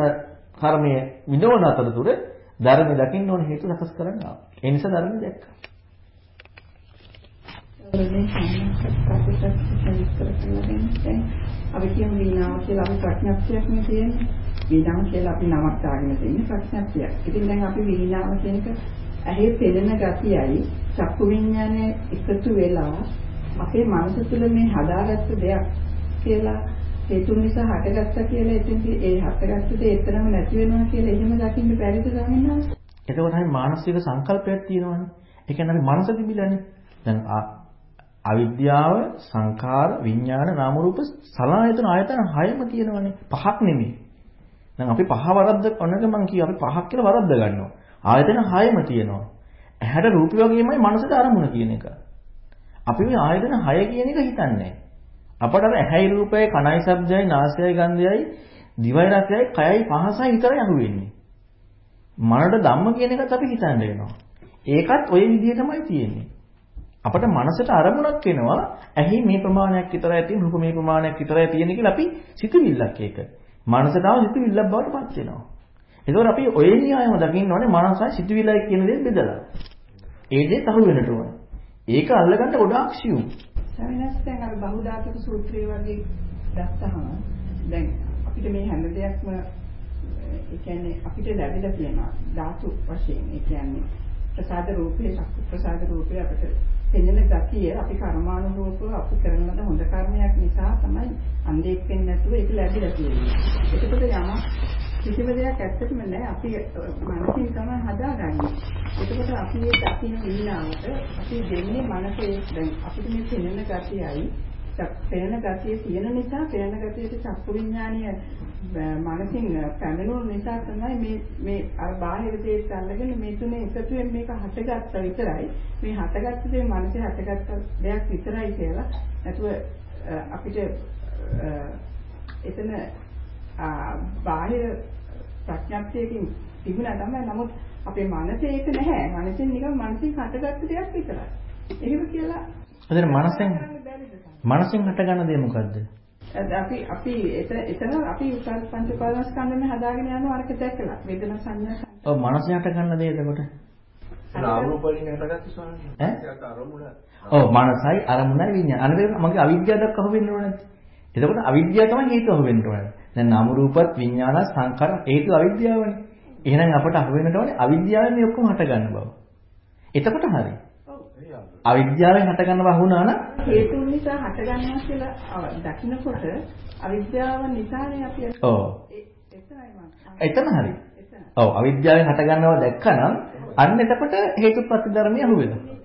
කර්මය විනෝන අතරතුර ධර්මයේ දකින්න ඕන හේතු සකස් කරන්න ආවා. ඒ නිසා ධර්මයේ දැක්කා. අපි කියමු වීණාව කියලා අපි ප්‍රඥප්තියක් නේ තියෙන්නේ. වීණාව කියලා අපි නමක් දාගෙන තියෙන්නේ ප්‍රඥප්තියක්. ඉතින් දැන් අපි වීණාව කියන එක ඇහි පෙළෙන ගතියයි චක්කු විඥානයේ එකතු වෙලා අපේ මනස තුළ මේ හදාගත්ත දෙයක් කියලා හේතු නිසා හටගත්තා කියලා එතෙන්දී ඒ හටගත්ත දේ එතරම් නැති වෙනවා කියලා එහෙම දකින්න බැරිද ගමනවා? එතකොට අපි මානසික සංකල්පයක් තියෙනවානේ. ඒ කියන්නේ අපි මනස තිබිලානේ. දැන් අවිද්‍යාව, සංඛාර, විඥාන, නාම රූප සලආයතන ආයතන හයම තියෙනවානේ. පහක් නෙමෙයි. දැන් අපි පහ වරද්ද ඔන්නක මං කිය අපි පහක් කියලා වරද්ද ගන්නවා. ආයතන හයම තියෙනවා. ඇහැට රූපය වගේමයි මනසට අරමුණ කියන එක. අපි මේ ආයතන හය කියන එක හිතන්නේ අපට අර ඇහැයි රූපයයි කනයි ශබ්දයයි නාසයයි ගන්ධයයි දිවයි රසයයි කයයි පහසයි විතරයි අහුවෙන්නේ. මනට ධම්ම කියන එකත් අපි හිතන්න වෙනවා. ඒකත් ওই විදිහටමයි තියෙන්නේ. අපට මනසට අරමුණක් එනවා ඇහි මේ ප්‍රමාණයක් විතරයි තියෙන රූප මේ ප්‍රමාණයක් විතරයි තියෙන කියලා අපි සිතුවිල්ලක් ඒක. මනසට ආව සිතුවිල්ලක් බවට පත් වෙනවා. ඒකෝර අපි ඔය න්‍යායම දකින්න ඕනේ මනසයි සිතුවිල්ලයි කියන දේ බෙදලා. ඒ දේ තහවුරු වෙනට ඕනේ. ඒක අල්ලගන්න ගොඩාක් සියුම්. ස්වාමිනාස් දැන් අර බහුධාතුක සූත්‍රය වගේ දැක්කහම දැන් අපිට මේ හැම දෙයක්ම ඒ කියන්නේ අපිට ලැබිලා තියෙනවා ධාතු වශයෙන් ඒ කියන්නේ ප්‍රසාද රූපේ චක්කු ප්‍රසාද රූපේ අපිට පෙනෙන ගතිය අපි කර්මානුරූපව අපි කරන ලද හොඳ කර්මයක් නිසා තමයි අන්දේක් වෙන්නේ නැතුව ඒක ලැබිලා තියෙන්නේ. එතකොට යමක් කිසිම දෙයක් ඇත්තටම නැහැ. අපි මනසින් තමයි හදාගන්නේ. එතකොට අපි මේ දකින්න විනාවට අපි දෙන්නේ මනසේ දැන් අපිට මේ පෙනෙන ගතියයි. පෙනෙන ගතිය තියෙන නිසා පෙනෙන ගතියට චක්කු විඥානීය මනසින් පැමිණුණු නිසා තමයි මේ මේ අර බාහිර දේත් අල්ලගෙන මේ තුනේ එකතුවෙන් මේක හටගත්ත විතරයි. මේ හටගත්ත දේ මනසේ හටගත්ත දෙයක් විතරයි කියලා. නැතුව අපිට එතන බාහිර ප්‍රඥප්තියකින් තිබුණා තමයි. නමුත් අපේ මනසේ ඒක නැහැ. මනසෙන් නිකන් මනසින් හටගත්ත දෙයක් විතරයි. එහෙම කියලා එතන මනසෙන් මනසෙන් හටගන්න දේ මොකද්ද? අපි අපි එතන අපි පංච උපාදානස්කන්ධනේ හදාගෙන යනවා අරක දැකලා වේදනා සංඥා ඔව් මනසෙන් හටගන්න දේ එතකොට රූප වලින් හටගත්ත ස්වභාවය. ඈ? අරමුණ. ඔව් මනසයි අරමුණයි විඤ්ඤාණ. අනිත් මගේ අවිද්‍යාව දක්වා හොවෙන්න ඕනේ නැද්ද? එතකොට අවිද්‍යාව තමයි හේතුව හොවෙන්න ඕනේ. දැන් නාම රූපත් විඥාන සංකාර හේතු අවිද්‍යාවනේ. එහෙනම් අපට අහු වෙනට ඕනේ අවිද්‍යාවෙන් මේ ඔක්කොම හටගන්න බව. එතකොට හරි. අවිද්‍යාවෙන් හටගන්න බව වුණා නම් හේතුන් නිසා හටගන්නවා කියලා දකින්නකොට අවිද්‍යාව නිසානේ අපි ඔව්. එතන හරි. ඔව් අවිද්‍යාවෙන් හටගන්නව දැක්කනම් අන්න එතකොට හේතුප්‍රති ධර්මය අහු වෙනවා.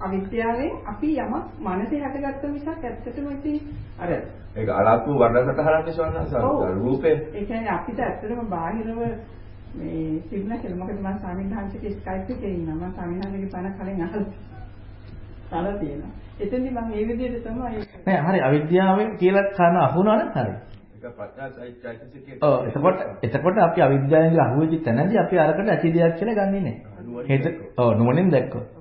අවිද්‍යාවෙන් අපි යමක් මනසේ හටගත්ත මිසක් ඇත්තටම ඉතින් අර ඒක අනාත්ම වර්ණකතරන්නේ සවනස රූපේ. ඒ කියන්නේ අපිට ඇත්තටම බාහිරව මේ තිබුණ කියලා. මොකද මම ස්වාමීන් ස්කයිප් එකේ ඉන්නවා. මම ස්වාමීන් වහන්සේගේ බණ කලින් අහලා තල තියෙනවා. එතෙන්දි මම මේ විදිහට තමයි නෑ හරි. අවිද්‍යාවෙන් කියලා කරන අහුණා නම් හරි. ඔව් එතකොට එතකොට අපි අවිද්‍යාවෙන් කියලා අහුවෙච්ච තැනදී අපි අරකට ඇති දෙයක් කියලා ගන්නෙ නෑ. හේත ඔව් නුවණින් දැක්කොත්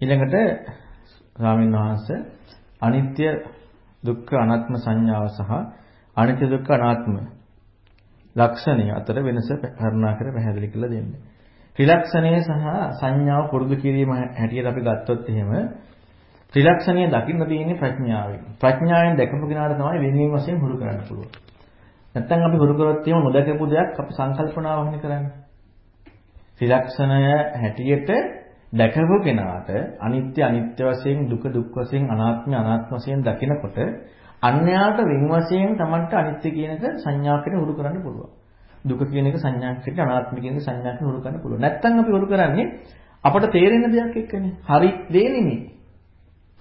ඊළඟට ස්වාමීන් වහන්සේ අනිත්‍ය දුක්ඛ අනාත්ම සංඥාව සහ අනිත්‍ය දුක්ඛ අනාත්ම ලක්ෂණය අතර වෙනස කරුණා කර පැහැදිලි කරලා දෙන්න. ත්‍රිලක්ෂණය සහ සංඥාව පුරුදු කිරීම හැටියට අපි ගත්තොත් එහෙම ත්‍රිලක්ෂණය දකින්න තියෙන්නේ ප්‍රඥාවෙන්. ප්‍රඥාවෙන් දැකපු කෙනාට තමයි වෙනින් වශයෙන් හුරු කරන්න පුළුවන්. නැත්තම් අපි හුරු කරොත් එහෙම නොදකපු දෙයක් අපි සංකල්පනාවහනේ කරන්නේ. ත්‍රිලක්ෂණය හැටියට දැකපු කෙනාට අනිත්‍ය අනිත්‍ය වශයෙන් දුක දුක් වශයෙන් අනාත්ම අනාත්ම වශයෙන් දකිනකොට අන්‍යයාට වෙන වශයෙන් Tamanට අනිත්‍ය කියන එක සංඥාකට උරු කරන්න පුළුවන්. දුක කියන එක සංඥාකට අනාත්ම කියන එක සංඥාකට උරු කරන්න පුළුවන්. නැත්තම් අපි උරු කරන්නේ අපට තේරෙන දෙයක් එක්කනේ. හරි දේ නෙමෙයි.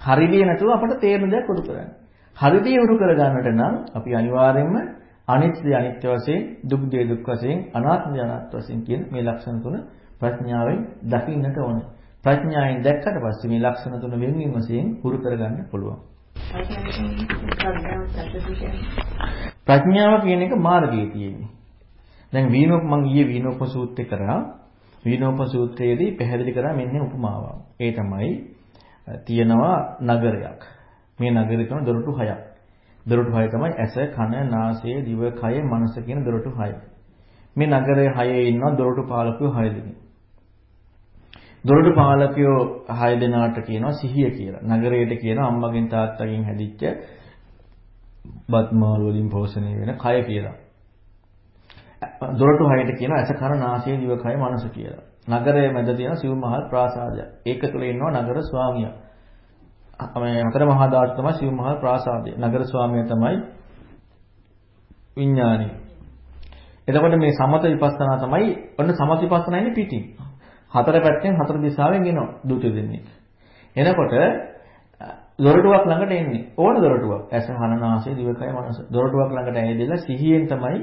හරි දේ නැතුව අපට තේරෙන දෙයක් උරු කරන්නේ. හරි දේ උරු කර ගන්නට නම් අපි අනිවාර්යයෙන්ම අනිත්‍ය අනිත්‍ය වශයෙන් දුක් දේ දුක් වශයෙන් අනාත්ම අනාත්ම වශයෙන් කියන මේ ලක්ෂණ තුන ප්‍රඥාවෙන් දකින්නට ඕනේ. ප්‍රඥාවෙන් දැක්කට පස්සේ මේ ලක්ෂණ තුන වෙන්වීම වශයෙන් හුරු කරගන්න පුළුවන්. ප්‍රඥාව කියන එක මාර්ගයේ තියෙන්නේ. දැන් වීණෝක් මම ඊයේ වීණෝප සූත්‍රය කරා. විනෝප සූත්‍රයේදී පැහැදිලි කරා මෙන්න උපමාවක්. ඒ තමයි තියෙනවා නගරයක්. මේ නගරේ තමයි දොරටු හයක්. දොරටු හය තමයි ඇස, කන, නාසය, දිව, කය, මනස කියන දොරටු හය. මේ නගරයේ හයේ ඉන්නවා දොරටු පාලකයෝ හය දෙනෙක්. දොරටු පාලකයෝ හය දෙනාට කියනවා සිහිය කියලා. නගරයට කියනවා අම්මගෙන් තාත්තගෙන් හැදිච්ච බත්මාල් වලින් පෝෂණය වෙන කය කියලා. දොරටු හයට කියනවා ඇස කන නාසය දිව කය මනස කියලා. නගරයේ මැද තියෙන සිව් මහල් ප්‍රාසාදයක්. ඒක තුල ඉන්නවා නගර ස්වාමියා. මේ හතර මහා ධාතු තමයි සිව් මහල් ප්‍රාසාදය. නගර ස්වාමියා තමයි විඥානි. එතකොට මේ සමත විපස්සනා තමයි ඔන්න සමත විපස්සනා ඉන්නේ පිටින්. හතර පැත්තෙන් හතර දිශාවෙන් එනවා දුතු දෙන්නේ. එනකොට දොරටුවක් ළඟට එන්නේ. ඕන දොරටුවක්. ඇස හන නාසය දිවකය මනස. දොරටුවක් ළඟට ඇවිදලා සිහියෙන් තමයි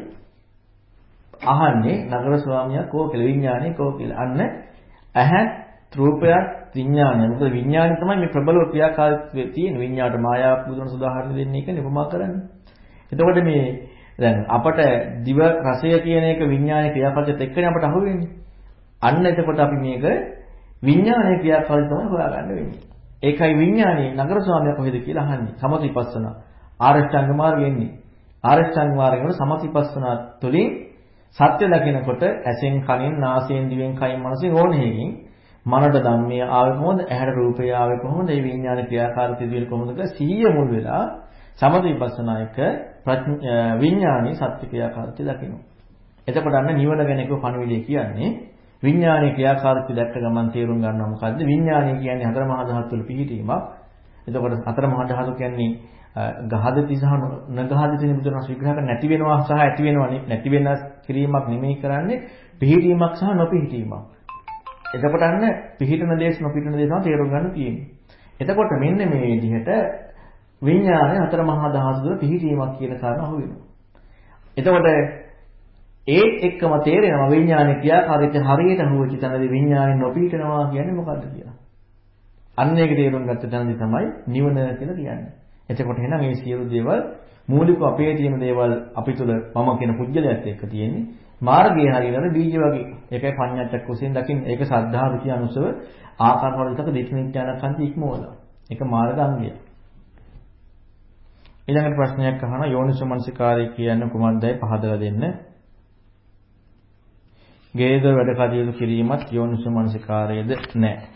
අහන්නේ නගර ස්වාමියා කෝ කියලා විඥානේ කෝ කියලා. අන්න ඇහැ රූපයක් විඥානය. මොකද විඥානය තමයි මේ ප්‍රබල ක්‍රියාකාරීත්වයේ තියෙන විඥාට මායාවක් බුදුන් සුදාහරණ දෙන්නේ කියන්නේ උපමා කරන්නේ. එතකොට මේ දැන් අපට දිව රසය කියන එක විඥානයේ ක්‍රියාපදයට එක්කනේ අපට අහුවෙන්නේ. අන්න එතකොට අපි මේක විඥානයේ ක්‍රියාකාරීත්වය තමයි හොයාගන්න වෙන්නේ. ඒකයි විඥානයේ නගර ස්වාමියා කොහෙද කියලා අහන්නේ. සමතිපස්සන. ආරෂ්ඨාංග මාර්ගය එන්නේ. ආරෂ්ඨාංග මාර්ගය සමතිපස්සන තුළින් සත්‍ය දකිනකොට ඇසෙන් කනෙන් නාසයෙන් දිවෙන් කයින් මනසෙන් ඕනෙකින් මනට ධම්මයේ ආවේ කොහොමද? ඇහැට රූපය ආවේ කොහොමද? ඒ විඥාන ක්‍රියාකාරීත්වය දිවිල කොහොමද කියලා සිහිය මුල් වෙලා සමතිපස්සනායක විඥානයේ සත්‍ය ක්‍රියාකාරීත්වය දකිනවා. එතකොට අන්න නිවන ගැන එක පණවිඩය කියන්නේ විඥානයේ ක්‍රියාකාරීත්වය දැක්ක ගමන් තේරුම් ගන්නවා මොකද්ද? විඥානය කියන්නේ හතර මහා ධාතු වල පිහිටීමක්. එතකොට හතර මහා ධාතු කියන්නේ ගහදති සහ නගහදති බුදුරජාණන් විග්‍රහ කර නැති වෙනවා සහ ඇති වෙනවා නැති වෙන කිරීමක් නෙමෙයි කරන්නේ පිහිටීමක් සහ නොපිහිටීමක්. එතකොට අන්න පිහිටන දේශ නොපිහිටන දේශම තේරුම් ගන්න තියෙන්නේ. එතකොට මෙන්න මේ විදිහට විඥානය හතර මහා ධාතු වල පිහිටීමක් කියන කාරණා අහු වෙනවා. එතකොට ඒත් එක්කම තේරෙනවා විඥානයේ ක්‍රියාකාරීත්වය හරියට අහුවෙච්ච තැනදී විඥානය නොපිහිටනවා කියන්නේ මොකද්ද කියලා. අන්න ඒක තේරුම් ගත්ත තැනදී තමයි නිවන කියලා කියන්නේ. එතකොට එහෙනම් මේ සියලු දේවල් මූලික අපේ තියෙන දේවල් අපි තුල මම කියන පුජ්‍යලයක් එක්ක තියෙන්නේ මාර්ගයේ හරියට බීජ වගේ. ඒකයි පඤ්ඤාචක් කුසෙන් දකින්න. ඒක සද්ධා විචි අනුසව ආකාර වලට දෙක්නිඥානකන්ති ඉක්මවලා. ඒක මාර්ගාංගය. ඊළඟට ප්‍රශ්නයක් අහන යෝනිසෝ මනසිකාරය කියන්නේ කුමක්දයි පහදලා දෙන්න. ගේද වැඩ කටයුතු කිරීමත් යෝනිසෝ මනසිකාරයේද නැහැ.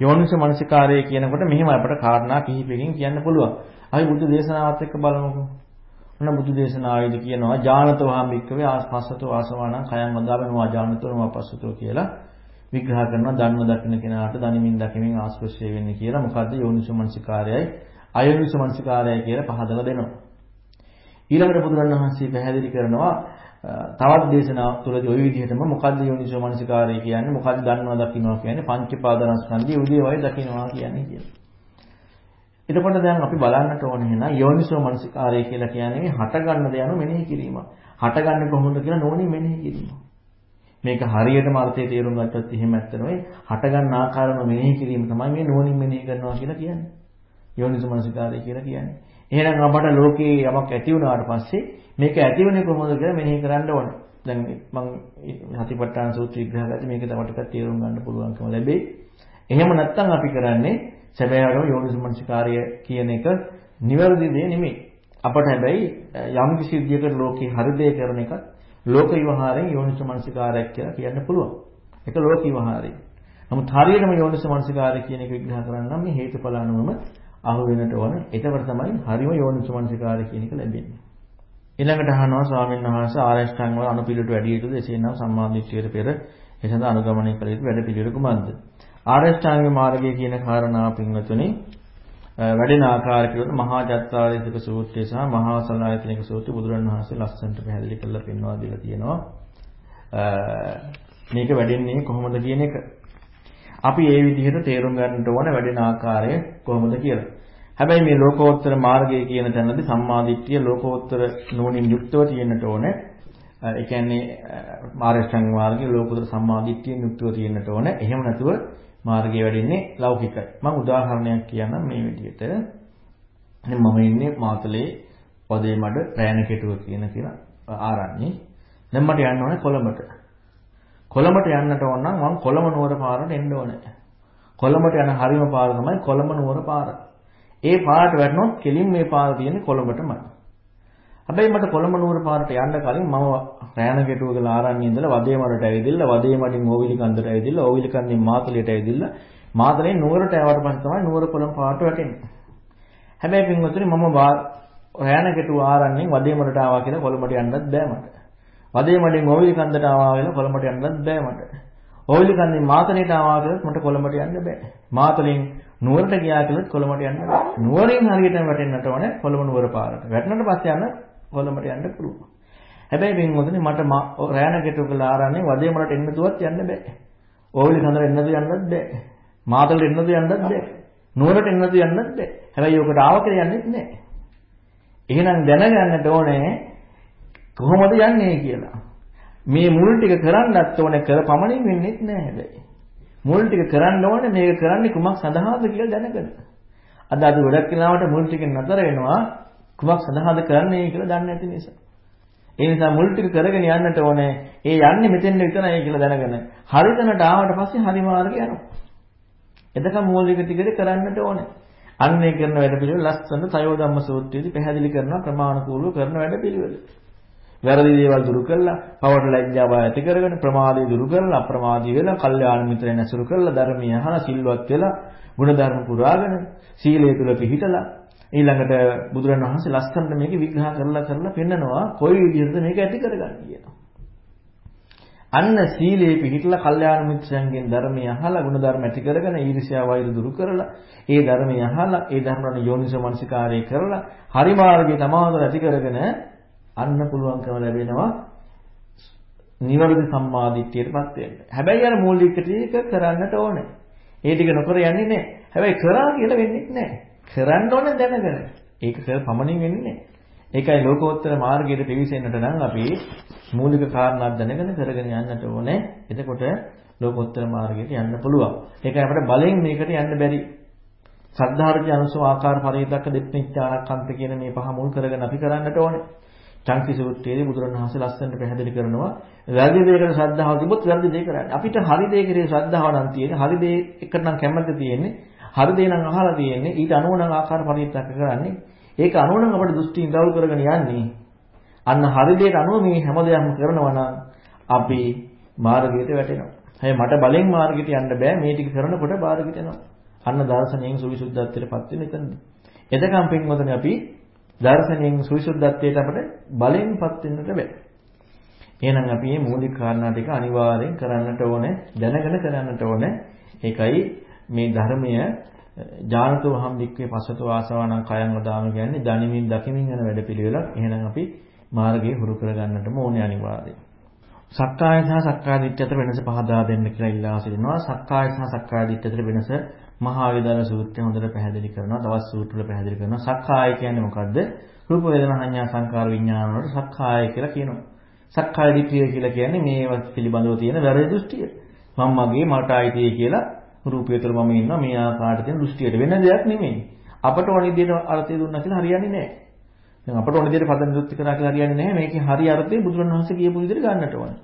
යෝනිසෝ මනසිකාරය කියනකොට මෙහිම අපට කාරණා කිහිපයකින් කියන්න පුළුවන්. අපි බුදු දේශනාවත් එක්ක බලමුකෝ. ඔන්න බුදු දේශනාවේදී කියනවා ඥානතෝ හාමික්කවේ ආස්පස්සතෝ ආසවාණං කයං වදාවෙනවා ඥානතෝ නමපස්සතෝ කියලා විග්‍රහ කරනවා ධර්ම දකින්න කෙනාට දනිමින් දකිමින් ආස්පර්ශය වෙන්නේ කියලා. මොකද්ද යෝනිසෝ මනසිකාරයයි අයෝනිසෝ මනසිකාරයයි කියලා පහදලා දෙනවා. ඊළඟට බුදුරණවහන්සේ පැහැදිලි කරනවා තවත් දේශනා තුළදී ওই විදිහටම මොකද්ද යෝනිසෝ මනසිකාරය කියන්නේ මොකද්ද දන්නවා දකින්නවා කියන්නේ පංච පාදනස්කන්ධය උදේවයි දකින්නවා කියන්නේ කියලා. එතකොට දැන් අපි බලන්නට ඕනේ එහෙනම් යෝනිසෝ මනසිකාරය කියලා කියන්නේ මේ හට ගන්න දයano මෙනෙහි කිරීම. හට ගන්න කොහොමද කියලා නෝනින් මෙනෙහි කිරීම. මේක හරියටම අර්ථය තේරුම් ගත්තොත් එහෙම ඇත්ත නෙවෙයි හට ගන්න ආකාරම මෙනෙහි කිරීම තමයි මේ නෝනින් මෙනෙහි කරනවා කියලා කියන්නේ. යෝනිසෝ මනසිකාරය කියලා කියන්නේ. එහෙනම් අපට ලෝකේ යමක් ඇති වුණාට පස්සේ මේක ඇති වෙන්නේ කොහොමද කියලා මෙනෙහි කරන්න ඕන. දැන් මම හතිපට්ඨාන සූත්‍රය විග්‍රහ කරලා මේක තව ටිකක් තේරුම් ගන්න පුළුවන්කම ලැබෙයි. එහෙම නැත්නම් අපි කරන්නේ සැබෑවටම යෝනිසමනසිකාර්ය කියන එක නිවැරදි දේ නෙමෙයි. අපට හැබැයි යම් කිසි විදියකට ලෝකේ හරි දේ කරන එකත් ලෝක විවහාරයෙන් යෝනිසමනසිකාරයක් කියලා කියන්න පුළුවන්. ඒක ලෝක විවහාරය. නමුත් හරියටම යෝනිසමනසිකාරය කියන එක විග්‍රහ කරන්න නම් මේ හේතුඵල අනුවම අහු වෙනට ඕන. එතකොට තමයි හරිම යෝනිසමනසිකාරය කියන එක ලැබෙන්නේ. ඊළඟට අහනවා ස්වාමීන් වහන්සේ ආරෂ්ඨාංග වල අනුපිළිවෙලට වැඩි යුතුද එසේනම් සම්මාදිට්ඨියට පෙර එසඳ අනුගමනය කළ යුතු වැඩ පිළිවෙල කුමක්ද? ආරෂ්ඨාංග මාර්ගය කියන කාරණා පින්වතුනි වැඩෙන ආකාර කියනොත් මහා ජත්තාරිසික සූත්‍රය සහ මහා සලායතනික සූත්‍රය බුදුරණවහන්සේ ලස්සනට පැහැදිලි කරලා පෙන්වා දීලා තියෙනවා. මේක වැඩෙන්නේ කොහොමද කියන එක. අපි ඒ විදිහට තේරුම් ගන්නට ඕන වැඩෙන ආකාරය කොහොමද කියලා. හැබැයි මේ ලෝකෝත්තර මාර්ගය කියන තැනදී සම්මාදිට්ඨිය ලෝකෝත්තර නුවණින් යුක්තව තියෙන්නට ඕනේ. ඒ කියන්නේ මාර්ගසං මාර්ගයේ ලෝකෝත්තර සම්මාදිට්ඨියෙන් යුක්තව තියෙන්නට ඕනේ. එහෙම නැතුව මාර්ගය වැඩින්නේ ලෞකිකයි. මම උදාහරණයක් කියන්නම් මේ විදිහට. දැන් මම ඉන්නේ මාතලේ පදේ මඩ රෑන කෙටුව කියන කියන ආරණ්‍යේ. දැන් මට යන්න ඕනේ කොළඹට. කොළඹට යන්නට ඕන නම් මම කොළඹ නුවර පාරට එන්න ඕනේ. කොළඹට යන හරිම පාර තමයි කොළඹ නුවර පාර. ඒ පාරට වැටුණොත් කෙලින් මේ පාර තියෙන්නේ කොළඹටමයි. හැබැයි මට කොළඹ නුවර පාරට යන්න කලින් මම රෑන ගෙටුව ගල ආරණ්‍ය ඉඳලා වදේමඩට ඇවිදilla වදේමඩින් ඕවිලි කන්දට ඇවිදilla ඕවිලි කන්දෙන් මාතලයට ඇවිදilla මාතලෙන් නුවරට ආවට පස්සේ තමයි නුවර කොළඹ පාරට වැටෙන්නේ. හැබැයි පින්වතුනි මම රෑන ගෙටුව ආරණ්‍යෙන් වදේමඩට ආවා කියලා කොළඹට යන්නත් බෑ මට. වදේමඩින් ඕවිලි කන්දට ආවා කියලා කොළඹට යන්නත් බෑ මට. ඕවිලි කන්දෙන් මාතලයට ආවා කියලා මට කොළඹට යන්න බෑ. මාතලෙන් නුවරට ගියා කියලත් කොළඹට යන්න බෑ. නුවරින් හරියටම වැටෙන්නට ඕනේ කොළඹ නුවර පාරට. වැටෙනට පස්සේ යන්න කොළඹට යන්න පුළුවන්. හැබැයි මේ මොකදනේ මට රෑන ගෙටු කළා ආරන්නේ වදේ මරට එන්න දුවත් යන්න බෑ. ඕවිලි කඳර එන්නද යන්නත් බෑ. මාතලට එන්නද යන්නත් බෑ. නුවරට එන්නද යන්නත් බෑ. හැබැයි ඔකට ආව කියලා යන්නෙත් නෑ. එහෙනම් දැනගන්නට ඕනේ කොහොමද යන්නේ කියලා. මේ මුල් ටික කරන්නත් ඕනේ කර පමණින් වෙන්නේත් නෑ හැබැයි. මුල් ටික කරන්න ඕනේ මේක කරන්නේ කුමක් සඳහාද කියලා දැනගෙන. අද අද ගොඩක් වෙලාවට මුල් ටිකෙන් නතර වෙනවා කුමක් සඳහාද කරන්නේ කියලා දන්නේ නැති නිසා. ඒ නිසා මුල් ටික කරගෙන යන්නට ඕනේ. ඒ යන්නේ මෙතෙන්ද විතරයි කියලා දැනගෙන. හරි තැනට ආවට පස්සේ හරි මාර්ගය යනවා. එතකම් මූලික ටිකද කරන්නට ඕනේ. අන්නේ කරන වැඩ පිළිවෙල ලස්සන තයෝ ධම්ම සූත්‍රයේදී පැහැදිලි කරන ප්‍රමාණිකූලව කරන වැඩ පිළිවෙල. වැරදි දේවල් දුරු කළා, පවට ලැජ්ජාව ඇති කරගෙන ප්‍රමාදය දුරු කරලා අප්‍රමාදී වෙලා, කල්යාණ මිත්‍රයන් ඇසුරු කරලා, ධර්මීය අහලා, සිල්වත් වෙලා, ගුණධර්ම පුරාගෙන, සීලය තුල පිහිටලා, ඊළඟට බුදුරණවහන්සේ ලස්සනට මේක විග්‍රහ කරලා කරලා පෙන්නනවා කොයි විදිහටද මේක ඇති කරගන්නේ කියලා. අන්න සීලේ පිහිටලා කල්යාණ මිත්‍රයන්ගෙන් ධර්මය අහලා ගුණධර්ම ඇති කරගෙන ඊර්ෂ්‍යා වෛර දුරු කරලා ඒ ධර්මය අහලා ඒ ධර්මවල යෝනිසෝ මනසිකාරය කරලා හරි මාර්ගය තමාතර ඇති කරගෙන අන්න පුළුවන්කම ලැබෙනවා නිවැරදි සම්මාදිට්ඨියටපත් වෙන්න. හැබැයි අර මූලික ටික කරන්නට ඕනේ. ඒ ටික නොකර යන්නේ නැහැ. හැබැයි කරා කියලා වෙන්නේ නැහැ. කරන්න ඕනේ දැනගෙන. ඒක කර පමණින් වෙන්නේ නැහැ. ඒකයි ලෝකෝත්තර මාර්ගයට පිවිසෙන්නට නම් අපි මූලික කාරණා දැනගෙන කරගෙන යන්නට ඕනේ. එතකොට ලෝකෝත්තර මාර්ගයට යන්න පුළුවන්. ඒකයි අපිට බලෙන් මේකට යන්න බැරි. සද්ධාර්ථය අනුසව ආකාර පරිදක්ක දෙප්පිච්චාරක්කන්ත කියන මේ පහ මුල් කරගෙන අපි කරන්නට ඕනේ. චංකි සූත්‍රයේදී බුදුරණවහන්සේ ලස්සනට පැහැදිලි කරනවා වැරදි දෙයකට ශ්‍රද්ධාව තිබොත් වැරදි දේ කරන්නේ. අපිට හරි දේ කෙරේ ශ්‍රද්ධාව නම් තියෙන්නේ. හරි දේ එකට නම් කැමැත්ත තියෙන්නේ. හරි දේ නම් අහලා තියෙන්නේ. ඊට අනුව නම් ආකාර පරිවිතක් කරන්නේ. ඒක අනුව නම් අපිට දෘෂ්ටි ඉඳවල් කරගෙන යන්නේ. අන්න හරි දෙයට අනුව මේ හැම දෙයක්ම කරනවා නම් අපි මාර්ගයට වැටෙනවා. හැබැයි මට බලෙන් මාර්ගයට යන්න බෑ. මේ ටික කරනකොට මාර්ගයට යනවා. අන්න දර්ශනයෙන් සුවිසුද්ධත්වයටපත් වෙන එතනදී. එතකම් පින්වතුනි අපි දර්ශනයෙන් සුවිසුද්ධත්වයට අපිට බලෙන්පත් වෙන්නට බෑ. එහෙනම් අපි මේ මූලික කාරණා ටික අනිවාර්යෙන් කරන්නට ඕනේ, දැනගෙන කරන්නට ඕනේ. ඒකයි මේ ධර්මය ඥානතෝ වහම් වික්කේ පසතෝ ආසවාණං කයං වදාම කියන්නේ දනිමින් දකිමින් යන වැඩපිළිවෙලක්. එහෙනම් අපි මාර්ගයේ හුරු කරගන්නටම ඕනේ අනිවාර්යයෙන්. සක්කාය සහ සක්කාය දිට්ඨිය අතර වෙනස පහදා දෙන්න කියලා ඉල්ලා සිටිනවා. සක්කාය සහ සක්කාය දිට්ඨිය අතර වෙනස මහා වේදනා සූත්‍රය හොඳට පැහැදිලි කරනවා. තවත් සූත්‍ර වල පැහැදිලි කරනවා. සක්කාය කියන්නේ මොකද්ද? රූප වේදනා සංඥා සංකාර විඥාන වලට සක්කාය කියලා කියනවා. සක්කාය දිට්ඨිය කියලා කියන්නේ මේවත් පිළිබඳව තියෙන වැරදි දෘෂ්ටිය. මම මගේ මට ආයිතියි කියලා රූපය තුළ මම ඉන්නවා මේ ආකාරයට තියෙන දෘෂ්ටියට වෙන දෙයක් නෙමෙයි. අපට ඕන විදිහට අර්ථය දුන්නා කියලා හරියන්නේ නැහැ. දැන් අපට ඕන විදිහට පද නිරුක්ති කරා කියලා හරියන්නේ නැහැ. මේකේ හරි අර්ථය බුදුරණවහන්සේ කියපු විදිහට ගන්නට ඕනේ.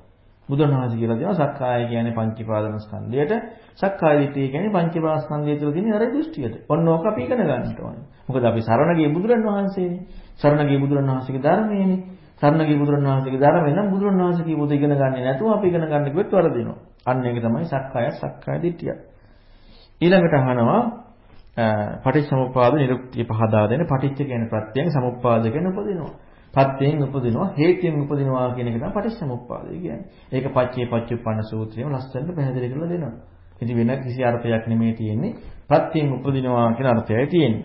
බුදුරණවහන්සේ කියලා දෙනවා සක්කාය කියන්නේ පංචීපාදන ස්කන්ධයට, සක්කාය දිට්ඨිය කියන්නේ පංචීපාද ස්කන්ධය තුළ තියෙන අර දෘෂ්ටියට. ඔන්න ඕක අපි ඉගෙන ගන්නට ඕනේ. මොකද අපි සරණ ගිය බුදුරණවහන්සේනේ. සරණ ගිය බුදුරණවහන්සේගේ ධර්මයේනේ. සරණ ගිය බුදුරණවහන්සේගේ ධර්මය නම් බුදුරණවහන්සේ කියපු දේ ඉගෙන ගන්නේ නැතුව අපි ඉගෙන ගන්න කිව්වොත් වරදිනවා. අන්න ඒක තමයි සක්කාය සක්කාය දිට්ඨිය. ඊළඟට අහනවා පටිච්චසමුප්පාද නිරුක්තිය පහදා දෙන පටිච්ච කියන ප්‍රත්‍යයෙන් සමුප්පාද කියන උපදිනවා. ප්‍රත්‍යයෙන් උපදිනවා හේතුයෙන් උපදිනවා කියන එක තමයි පටිච්චසමුප්පාදය කියන්නේ. ඒක පච්චේ පච්චුප්පන්න සූත්‍රයේම ලස්සනට පැහැදිලි කරලා දෙනවා. ඉතින් වෙන කිසි අර්ථයක් නෙමෙයි තියෙන්නේ. ප්‍රත්‍යයෙන් උපදිනවා කියන අර්ථයයි තියෙන්නේ.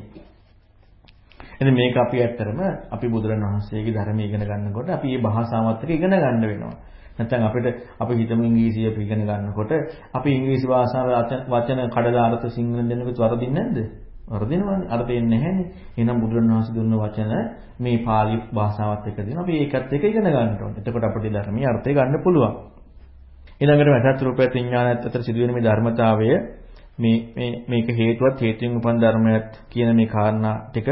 එතන මේක අපි ඇත්තරම අපි බුදුරණවහන්සේගේ ධර්මය ඉගෙන ගන්නකොට අපි මේ භාෂාවත් එක්ක ඉගෙන ගන්න වෙනවා. නැත්නම් අපිට අපි හිතමු ඉංග්‍රීසිය ඉගෙන ගන්නකොට අපි ඉංග්‍රීසි භාෂාව වචන කඩලා අර්ථ සිංහලෙන් දෙන්නකොට වරදින්නේ නැද්ද? වරදිනවනේ. අර දෙන්නේ නැහැනේ. එහෙනම් බුදුරණවහන්සේ දුන්න වචන මේ pāli භාෂාවත් එක්ක දෙනවා. අපි ඒකත් එක්ක ඉගෙන ගන්න ඕනේ. එතකොට අපිට ධර්මයේ අර්ථය ගන්න පුළුවන්. ඊළඟට මහත් රූපයත් විඥානයත් අතර සිදුවෙන මේ ධර්මතාවය මේ මේ මේක හේතුවත් හේතුන් උපන් ධර්මයක් කියන මේ කාරණා ටික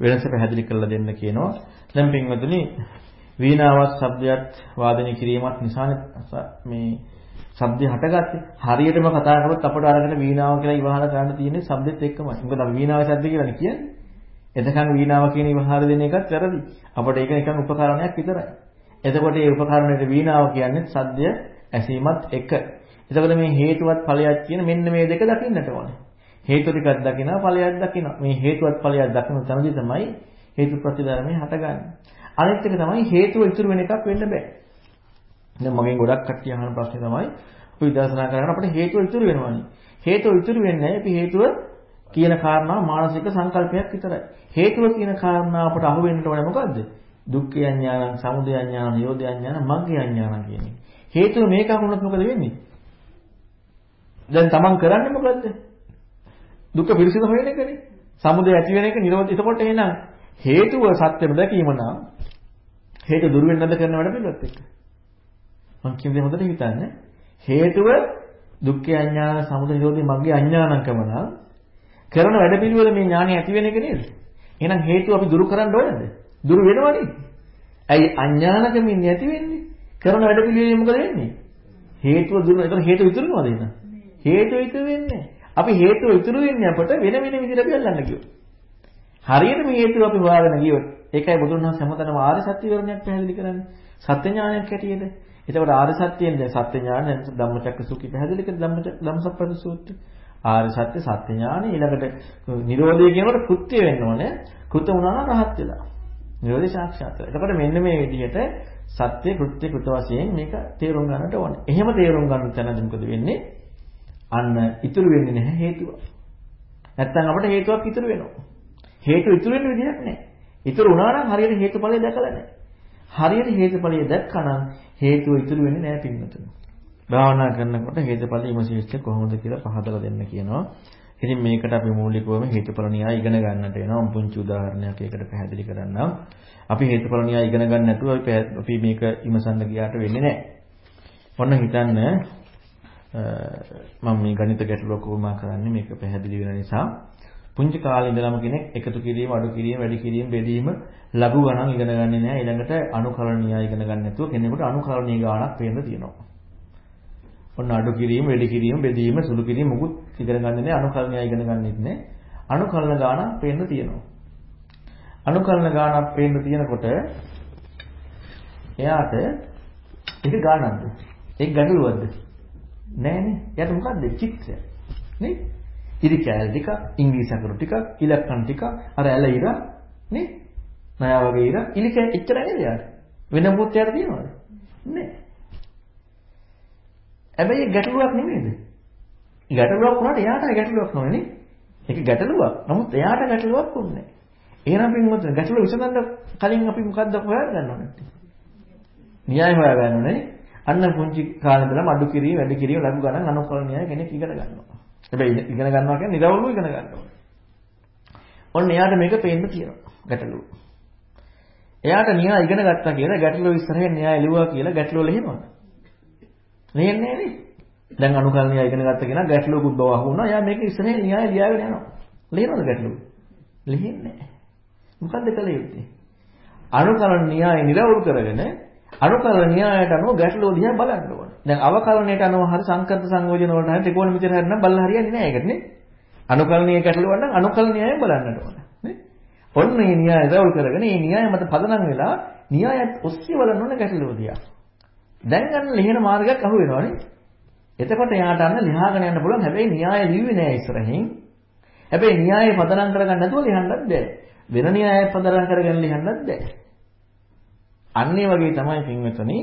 වෙනස පැහැදිලි කරලා දෙන්න කියනවා. දැන් පින්වතුනි වීණාවත් ශබ්දයක් වාදනය කිරීමත් නිසා මේ ශබ්දය හටගත්තේ. හරියටම කතා කරොත් අපට අරගෙන වීණාව කියලා ඉවහාර කරන්න තියෙන්නේ ශබ්දෙත් එක්කමයි. මොකද අපි වීණාවේ ශබ්ද කියලානේ කියන්නේ. එතකන් වීණාව කියන ඉවහාර දෙන එකත් වැරදි. අපට ඒක නිකන් උපකරණයක් විතරයි. එතකොට මේ උපකරණයට වීණාව කියන්නේ ශබ්දය ඇසීමත් එක. එතකොට මේ හේතුවත් ඵලයක් කියන මෙන්න මේ දෙක දකින්නට ඕනේ. හේතු ටිකක් දකිනවා ඵලයක් දකිනවා. මේ හේතුවත් ඵලයක් දකින තැනදී තමයි හේතු ප්‍රතිධර්මයේ හටගන්නේ. අනිත් එක තමයි හේතුව ඉතුරු වෙන එකක් වෙන්න බෑ. දැන් මගෙන් ගොඩක් කට්ටිය අහන ප්‍රශ්නේ තමයි අපි විදර්ශනා කරනකොට අපිට හේතුව ඉතුරු වෙනවනේ. හේතුව ඉතුරු වෙන්නේ නැහැ. අපි හේතුව කියන කාරණා මානසික සංකල්පයක් විතරයි. හේතුව කියන කාරණා අපට අහු වෙන්නට ඕනේ මොකද්ද? දුක්ඛ අඥානං, සමුදය අඥානං, නිරෝධ අඥානං, මග්ග අඥානං කියන්නේ. හේතුව මේක අහුනොත් මොකද වෙන්නේ? දැන් තමන් කරන්නේ මොකද්ද? දුක්ඛ පිරිසිදු හොයන එකනේ. සමුදය ඇති වෙන එක නිරෝධ. එතකොට එහෙනම් හේතුව සත්‍යෙම දැකීම නම් හේතු දුරු වෙන්නද කරන වැඩ පිළිවෙත් එක්ක. මම කියන දේ හොඳට හිතන්න. හේතුව දුක්ඛ අඥාන සමුදය නිරෝධي මග්ගේ අඥානංකම නම් කරන වැඩ පිළිවෙල මේ ඥානය ඇති වෙන එක නේද? එහෙනම් හේතුව අපි දුරු කරන්න ඕනද? දුරු වෙනවනේ. ඇයි අඥානකමින් නැති වෙන්නේ? කරන වැඩ පිළිවෙලේ මොකද වෙන්නේ? හේතුව දුරු එතන හේතුව ඉතුරු වෙනවද එහෙනම්? හේතුව ඉතුරු වෙන්නේ අපි හේතුව ඉතුරු වෙන්නේ අපට වෙන වෙන විදිහට අපි අල්ලන්න කිව්වොත්. හරියට මේ හේතුව අපි හොයාගෙන ගියොත් ඒකයි බුදුන් වහන්සේ හැමතැනම ආර්ය සත්‍ය විවරණයක් පැහැදිලි කරන්නේ. සත්‍ය ඥානයක් හැටියට. එතකොට ආර්ය සත්‍යයෙන් දැන් සත්‍ය ඥාන ධම්මචක්ක සූත්‍රය පැහැදිලි කර ධම්ම ධම්මසප්පද සූත්‍රය. ආර්ය සත්‍ය සත්‍ය ඥාන ඊළඟට නිරෝධය කියනකොට කෘත්‍ය වෙන්න ඕනේ. කෘත වුණා නම් රහත් වෙලා. නිරෝධය සාක්ෂාත් වෙලා. එතකොට මෙන්න මේ විදිහට සත්‍ය කෘත්‍ය කෘත වශයෙන් මේක තේරුම් ගන්නට ඕනේ. එහෙම තේරුම් ගන්න තැනදී මොකද වෙන්නේ? අන්න ඉතුරු වෙන්නේ නැහැ හේතුව. නැත්තම් අපිට හේතුවක් ඉතුරු වෙනවා. හේතු ඉතුරු වෙන විදිහක් නැහැ. ඉතුරු වුණා නම් හරියට හේතුඵලය දැකලා නැහැ. හරියට හේතුඵලය දැක්කනම් හේතුව ඉතුරු වෙන්නේ නැහැ පින්නතුනි. භාවනා කරනකොට හේතුඵල විමසිච්ච කොහොමද කියලා පහදලා දෙන්න කියනවා. ඉතින් මේකට අපි මූලිකවම හේතුඵල න්‍යාය ඉගෙන ගන්නට වෙනවා. පුංචි උදාහරණයක් ඒකට පැහැදිලි කරන්නම්. අපි හේතුඵල න්‍යාය ඉගෙන ගන්න නැතුව අපි මේක විමසන්න ගියාට වෙන්නේ නැහැ. ඔන්න හිතන්න මම මේ ගණිත ගැටලුවක් උපමා කරන්නේ මේක පැහැදිලි වෙන නිසා පුංචි කාලේ ඉඳලම කෙනෙක් එකතු කිරීම අඩු කිරීම වැඩි කිරීම බෙදීම ලඝු ගණන් ඉගෙන ගන්නේ නැහැ ඊළඟට අනුකරණීය ඉගෙන ගන්න නැතුව කෙනෙකුට අනුකරණීය ගාණක් පේන්න තියෙනවා. ඔන්න අඩු කිරීම වැඩි කිරීම බෙදීම සුළු කිරීම මුකුත් ඉගෙන ගන්නේ නැහැ අනුකරණීය ඉගෙන ගන්නෙත් නැහැ. අනුකරණ ගාණක් පේන්න තියෙනවා. අනුකරණ ගාණක් පේන්න තියෙනකොට එයාට ඒක ගාණක්ද? ඒක ගැටලුවක්ද? නෑනේ. එයාට මොකද්ද? චිත්‍රය. නේ? ඉරි කැලේ ටික, ඉංග්‍රීසි අකුරු ටික, ඉලක්කම් ටික, අර ඇල ඉර නේ? නයා වගේ ඉර, ඉලි කැලේ එච්චරයි නේද යාට? වෙන මොකක්ද යාට තියෙනවද? නෑ. හැබැයි ගැටලුවක් නෙමෙයිද? ගැටලුවක් වුණාට එයාට ගැටලුවක් නොවනේ. ඒක ගැටලුවක්. නමුත් එයාට ගැටලුවක් වුණේ නෑ. එහෙනම් පින්වත් ගැටලුව විසඳන්න කලින් අපි මොකද්ද හොයාගන්න ඕනේ? න්‍යාය හොයාගන්න ඕනේ. අන්න පුංචි කාලේ ඉඳලම අඩු කිරීම වැඩි කිරීම ලඝු ගණන් අනුකරණ න්‍යාය කෙනෙක් ඉගෙන ගන්නවා. හැබැයි ඉගෙන ගන්නවා කියන්නේ නිරවුල්ව ඉගෙන ගන්න ඕනේ. ඔන්න එයාට මේක පේන්න තියෙනවා ගැටලුව. එයාට න්‍යාය ඉගෙන ගත්තා කියලා ගැටලුව ඉස්සරහින් න්‍යාය ලිව්වා කියලා ගැටලුව ලියනවද? ලියන්නේ නෑනේ. දැන් අනුකරණ න්‍යාය ඉගෙන ගත්ත කෙනා ගැටලුවකුත් බව අහුණා. එයා මේක ඉස්සරහින් න්‍යාය ලියාගෙන යනවා. ලියනවද ගැටලුව? ලියන්නේ නෑ. මොකද්ද කළ යුත්තේ? අනුකරණ න්‍යාය නිරවුල් කරගෙන අනුකරණ න්‍යායයට අනුව ගැටලුව දිහා බලන්න ඕනේ. දැන් අවකලණයට අනුව හරි සංකල්ප සංයෝජන වලට හරි ත්‍රිකෝණමිතිය හරි නම් බලලා හරියන්නේ නැහැ ඒකට නේ. අනුකලණීය ගැටලුව නම් අනුකලණ න්‍යායයෙන් බලන්නට ඕනේ. නේ? ඔන්න මේ න්‍යාය රැවුල් කරගෙන මේ න්‍යාය මත පදනම් වෙලා න්‍යායත් ඔස්සේ බලන්න ඕනේ ගැටලුව දිහා. දැන් ගන්න ලියන මාර්ගයක් අහු වෙනවනේ. එතකොට එයාට අන්න ලියාගෙන යන්න පුළුවන්. හැබැයි න්‍යාය ලිව්වේ නෑ ඉස්සරහින්. හැබැයි න්‍යාය පදනම් කරගන්න නැතුව ලියන්නත් බෑ. වෙන න්‍යාය පදනම් කරගෙන ලියන්නත් බෑ. අන්න ඒ වගේ තමයි පින්වතුනි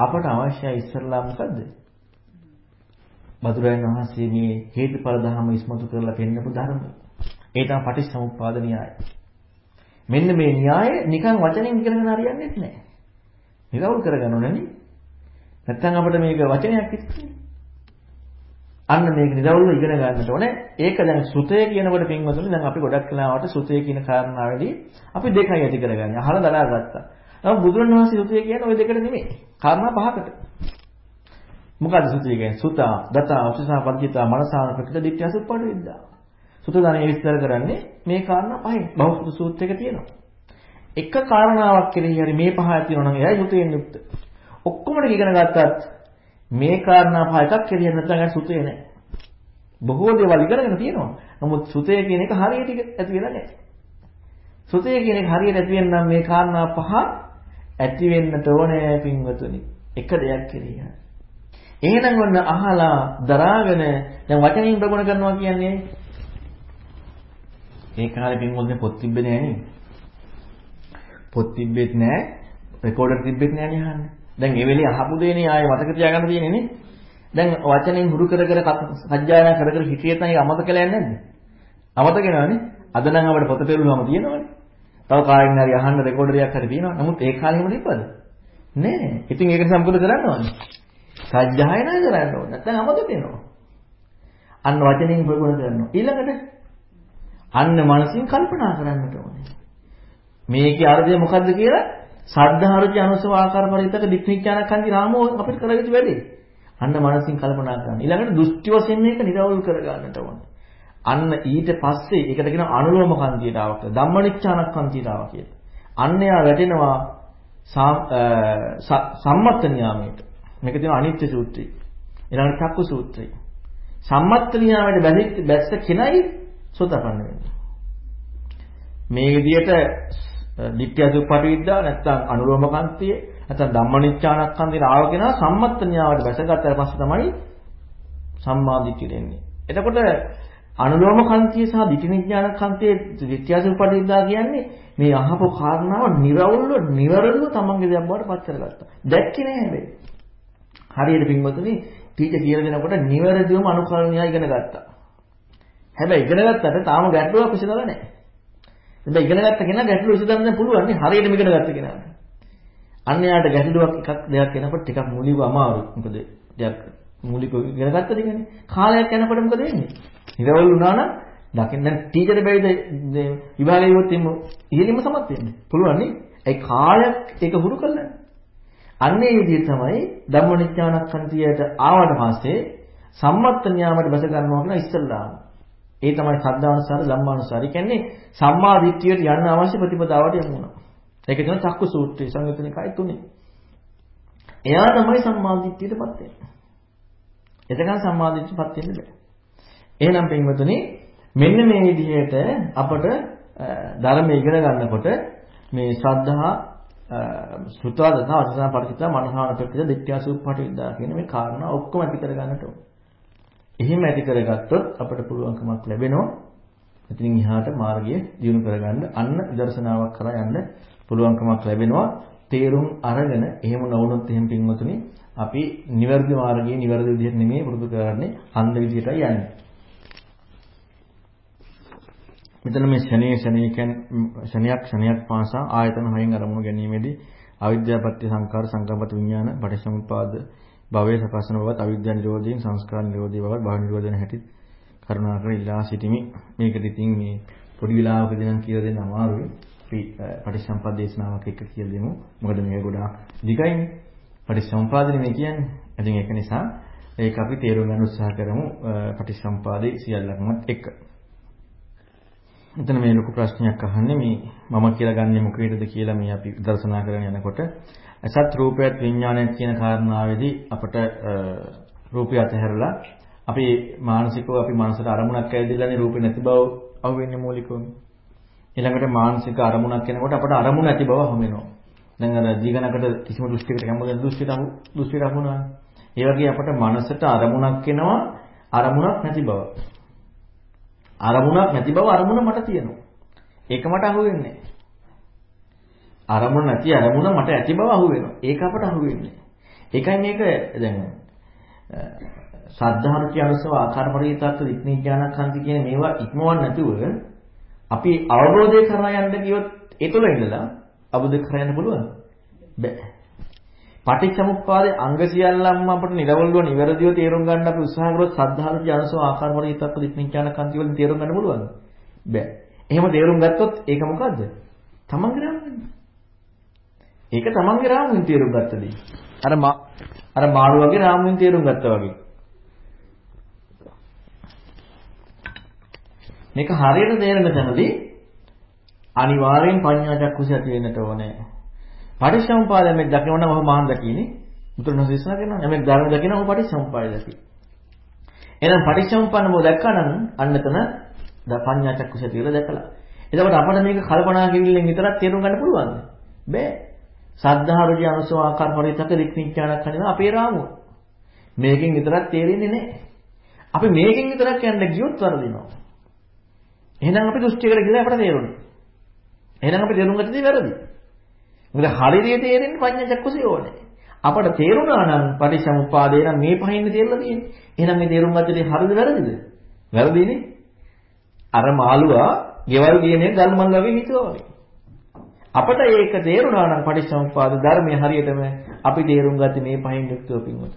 අපට අවශ්‍යයි ඉස්සරලා මොකද්ද? බදුරයන් වහන්සේ මේ හේතුඵල ධර්ම ඉස්මතු කරලා පෙන්නපු ධර්ම. ඒ තමයි පටිච්චසමුප්පාද න්‍යාය. මෙන්න මේ න්‍යාය නිකන් වචනෙන් ඉගෙනගෙන හරියන්නේ නැහැ. නිරවුල් කරගන්න ඕනේ නැත්නම් අපිට මේක වචනයක් ඉස්සෙන්නේ. අන්න මේක නිරවුල්ව ඉගෙන ගන්නට ඕනේ. ඒක දැන් සුතය කියනකොට පින්වතුනි දැන් අපි ගොඩක් කලාවට සුතය කියන කාරණාවේදී අපි දෙකයි ඇති කරගන්නේ. අහලා දරාගත්තා. නමුත් බුදුරණවහන්සේ සුතය කියන්නේ ওই දෙකට නෙමෙයි. කාරණා පහකට. මොකද්ද සුතය කියන්නේ? සුතා, දතා, උසසා, පරිචිතා, මනසාන ප්‍රකට දිට්ඨිය සුප්පඩ විද්දා. සුත ධනෙ විස්තර කරන්නේ මේ කාරණා පහෙන්. බහුසුත සූත්‍රයක තියෙනවා. එක කාරණාවක් කෙරෙහි හරි මේ පහ ඇති වෙනවා නම් එයා යුතයෙන් යුක්ත. ඔක්කොම ටික ඉගෙන ගත්තත් මේ කාරණා පහ එකක් කෙලියෙන්න නැත්නම් ඒක සුතේ නැහැ. බොහෝ දේවල් ඉගෙනගෙන තියෙනවා. නමුත් සුතේ කියන එක හරියට ඇති වෙලා නැහැ. සුතේ කියන එක හරියට ඇති වෙන්න නම් මේ කාරණා පහ ඇති වෙන්නට ඕනේ පින්වතුනි. එක දෙයක් කෙලියන. එහෙනම් ඔන්න අහලා දරාගෙන දැන් වචනින් ප්‍රගුණ කරනවා කියන්නේ ඒ කාලේ පින්වතුනි පොත් තිබ්බේ නෑ නේද? පොත් තිබ්බෙත් නෑ රෙකෝඩර් තිබ්බෙත් නෑ නේ අහන්න. දැන් ඒ වෙලේ අහපු දේනේ ආයෙ මතක තියාගන්න තියෙන්නේ නේ. දැන් වචනෙන් හුරු කර කර සජ්ජායනා කර කර හිටියේ නැත්නම් ඒක අමතක කියලා යන්නේ නැද්ද? අමතක වෙනවනේ. අද නම් අපිට පොත පෙරළුවම තියෙනවනේ. තව කායින් හරි අහන්න රෙකෝඩරයක් හරි තියෙනවා. නමුත් ඒ කාලේ එහෙම තිබ්බද? නෑ. ඉතින් ඒක නිසා මොකද කරන්න ඕනේ? සජ්ජායනා කරන්න ඕනේ. නැත්නම් අමතක වෙනවා. අන්න වචනෙන් ප්‍රගුණ කරනවා. ඊළඟට අන්න මනසින් කල්පනා කරන්නට ඕනේ. මේකේ අර්ථය මොකද්ද කියලා සද්ධාරුචි අනුසව ආකාර පරිවිතක දික්නිඥානකන්ති රාමෝ අපිට කර යුතු වැඩේ. අන්න මනසින් කල්පනා කරන්න. ඊළඟට දෘෂ්ටි වශයෙන් මේක නිරවුල් කර ගන්නට ඕනේ. අන්න ඊට පස්සේ ඒකට කියන අනුලෝම කන්තියට ආවක් ධම්මනිච්ඡානක්කන්තියට ආවා කියලා. අන්න යා වැටෙනවා සම්මත්ත න්යාමයට. මේක තියෙන අනිත්‍ය සූත්‍රය. ඊළඟට චක්කු සූත්‍රය. සම්මත්ත න්යාමයට බැඳිච්ච බැස්ස කෙනයි සෝතපන්න වෙන්නේ. මේ විදිහට ditthya suppati විද්‍යාව නැත්නම් අනුලෝම කන්තිය නැත්නම් ධම්මනිච්ඡානක්ඛන්දේ ආවගෙන සම්මත්ත න්‍යාවට බැසගත්තාට පස්සේ තමයි සම්මාදිට්ඨිය දෙන්නේ. එතකොට අනුලෝම කන්තිය සහ ditthිනිඥානක්ඛන්තියේ ditthya suppati විද්‍යාව කියන්නේ මේ අහපු කාරණාව නිර්වුල්ව නිවැරදිව තමන්ගේ දෙයක් බවට පත් කරගත්තා. දැක්කේ නෑ හැබැයි. හරියට පින්වතුනි ටීචර් කියලා දෙනකොට නිවැරදිවම අනුකරණය ඉගෙන ගත්තා. හැබැයි ඉගෙන ගත්තට තාම ගැටලුවක් විසඳලා නැහැ. හැබැයි ඉගෙන ගත්ත කෙනා ගැටලුව විසඳන්න පුළුවන් නේ හරියටම ඉගෙන ගත්ත කෙනාට. අන්න යාට ගැටලුවක් එකක් දෙයක් එනකොට ටිකක් මූලිකව අමාරුයි. මොකද දෙයක් මූලිකව ඉගෙන ගත්ත දෙකනේ. කාලයක් යනකොට මොකද වෙන්නේ? ඉරවල් වුණා නම් දකින්න දැන් ටීචර් බැරිද විභාගයේ ඉවොත් එimhe ඉහෙලින්ම සමත් වෙන්නේ. පුළුවන් නේ? ඒ කාලයක් ඒක හුරු කරලා. අන්න ඒ විදිහ තමයි ධම්මනිච්ඡානක්ඛන්තියට ආවට පස්සේ සම්මත්ත න්යාමයට බැස ගන්නවා කියන ඉස්සල්ලාම. ඒ තමයි සද්ධානුසාර ධම්මානුසාර. ඒ කියන්නේ සම්මා දිට්ඨියට යන්න අවශ්‍ය ප්‍රතිපදාවට යමු වෙනවා. ඒක තමයි චක්කු සූත්‍රය සංයුතනිකයි තුනේ. එයා තමයි සම්මා දිට්ඨියටපත් වෙන්නේ. එතකන් සම්මා දිට්ඨියටපත් වෙන්න බෑ. එහෙනම් පින්වතුනි මෙන්න මේ විදිහට අපට ධර්ම ඉගෙන ගන්නකොට මේ ශ්‍රද්ධා සුතවදතා අසසන පරිචිත මනසාන ප්‍රතිද දිට්ඨියසුප්පටි විද්‍යා කියන මේ කාරණා ඔක්කොම ඇති කර ගන්නට ඕනේ. එහෙම ඇති කරගත්තොත් අපට පුළුවන්කමක් ලැබෙනවා. එතනින් එහාට මාර්ගය දියුණු කරගන්න අන්න විදර්ශනාවක් කරා යන්න පුළුවන්කමක් ලැබෙනවා. තේරුම් අරගෙන එහෙම නොවුනොත් එහෙම පින්වතුනි අපි නිවැරදි මාර්ගයේ නිවැරදි විදිහට නෙමෙයි පුරුදු කරන්නේ අන්ධ විදිහටයි යන්නේ. මෙතන මේ ශනේ ශනේ කියන්නේ ශනයක් ශනයක් පාසා ආයතන හයෙන් අරමුණු ගැනීමේදී අවිද්‍යාපත්‍ය සංකාර සංකම්පත විඥාන පටිච්චසමුප්පාද භවයේ සකසන බවත් අවිද්‍යා නිරෝධයෙන් සංස්කාර නිරෝධී බවත් භව නිරෝධන හැටි කරුණාකර ඉල්ලා සිටිමි. මේකද ඉතින් මේ පොඩි වෙලාවකදී නම් කියලා දෙන්න අමාරුයි. අපි පටිච්චසමුප්පාද දේශනාවක් එක්ක කියලා දෙමු. මොකද මේක ගොඩාක් දිගයිනේ. පටිච්චසමුපාදනේ මේ කියන්නේ. ඉතින් ඒක නිසා ඒක අපි තේරුම් ගන්න උත්සාහ කරමු පටිච්චසමුපාදේ සියල්ලක්මත් එක්ක. එතන මේ ලොකු ප්‍රශ්නයක් අහන්නේ මේ මම කියලා ගන්නෙ මොකේද කියලා මේ අපි දර්ශනා කරගෙන යනකොට අසත් රූපයත් විඥානයත් කියන කාරණාවේදී අපට රූපය අතහැරලා අපි මානසිකව අපි මනසට අරමුණක් ඇවිදලානේ රූපේ නැති බව අහුවෙන්නේ මූලිකවම. ඊළඟට මානසික අරමුණක් එනකොට අපට අරමුණ ඇති බව හමු වෙනවා. දැන් අර ජීගණකට කිසිම දෘෂ්ටියකට කැමති දෘෂ්ටියට අහු දෘෂ්ටියට අහුණා. ඒ වගේ අපට මනසට අරමුණක් එනවා අරමුණක් නැති බව. අරමුණක් නැති බව අරමුණ මට තියෙනවා. ඒක මට අහුවෙන්නේ නැහැ. අරමුණ නැති අරමුණ මට ඇති බව අහු වෙනවා. ඒක අපට අහු වෙන්නේ. ඒකයි මේක දැන් සද්ධාරුචි අනුසව ආකාර පරිවිතත්ව විඥානකන්ති කියන මේවා ඉක්මවන්න නැතුව අපි අවබෝධය කරා යන්න ගියොත් ඒ තුළ ඉඳලා අවබෝධ කර යන්න පුළුවන්. බෑ. පටිච්චසමුප්පාදේ අංග සියල්ලම අපිට නිරවුල්ව නිවැරදිව තේරුම් ගන්න අපි උත්සාහ කරොත් සද්ධාරුචි අනුසව ආකාර පරිවිතත්ව විඥානකන්ති වලින් තේරුම් ගන්න පුළුවන්. බෑ. එහෙම තේරුම් ගත්තොත් ඒක මොකද්ද? තමන්ගේ රාමුවෙන්. ඒක තමන්ගේ රාමුවෙන් තේරුම් ගත්ත දෙයක්. අර අර මාළු වගේ රාමුවෙන් තේරුම් ගත්තා වගේ. මේක හරියට තේරෙන තැනදී අනිවාර්යෙන් පඤ්ඤා චක්කුසය ඇති වෙන්නට ඕනේ. පටිච්චසමුපාදයෙන් මේ දකිනවනම් ඔහොම මහාන් දකින්නේ බුදුරණවහන්සේ දේශනා කරනවා යමෙක් ධර්ම දකිනවා පටිච්චසමුප්පාදය දකි. එහෙනම් පටිච්චසමුප්පන්න බව දැක්කනම් අන්න එතන පඤ්ඤා චක්කුසය කියලා දැකලා. එතකොට අපිට මේක කල්පනා කිවිල්ලෙන් විතරක් තේරුම් ගන්න පුළුවන්ද? බෑ. සද්ධා රුචි අනුසව ආකාර පරිතක රික්නිඥානක් හදනවා අපේ රාමුව. මේකෙන් විතරක් තේරෙන්නේ නැහැ. අපි මේකෙන් විතරක් යන්න ගියොත් වරදිනවා. එහෙනම් අපි දෘෂ්ටියකට ගිහලා අපට තේරුණා. එහෙනම් අපි තේරුම් ගත්තේ වැරදි. මොකද හරියට තේරෙන්නේ පඤ්ඤා චක්කුසේ ඕනේ. අපට තේරුණා නම් පටිච්චසමුප්පාදේ නම් මේ පහින්ද තේරලා තියෙන්නේ. එහෙනම් මේ තේරුම් ගත්තේ හරිද වැරදිද? වැරදිනේ. අර මාළුවා ගෙවල් ගියනේ ගල්මන් ලගේ හිතුවා වගේ. අපට ඒක තේරුණා නම් පටිච්චසමුප්පාද ධර්මයේ හරියටම අපි තේරුම් ගත්තේ මේ පහෙන් යුක්තව පින්වත.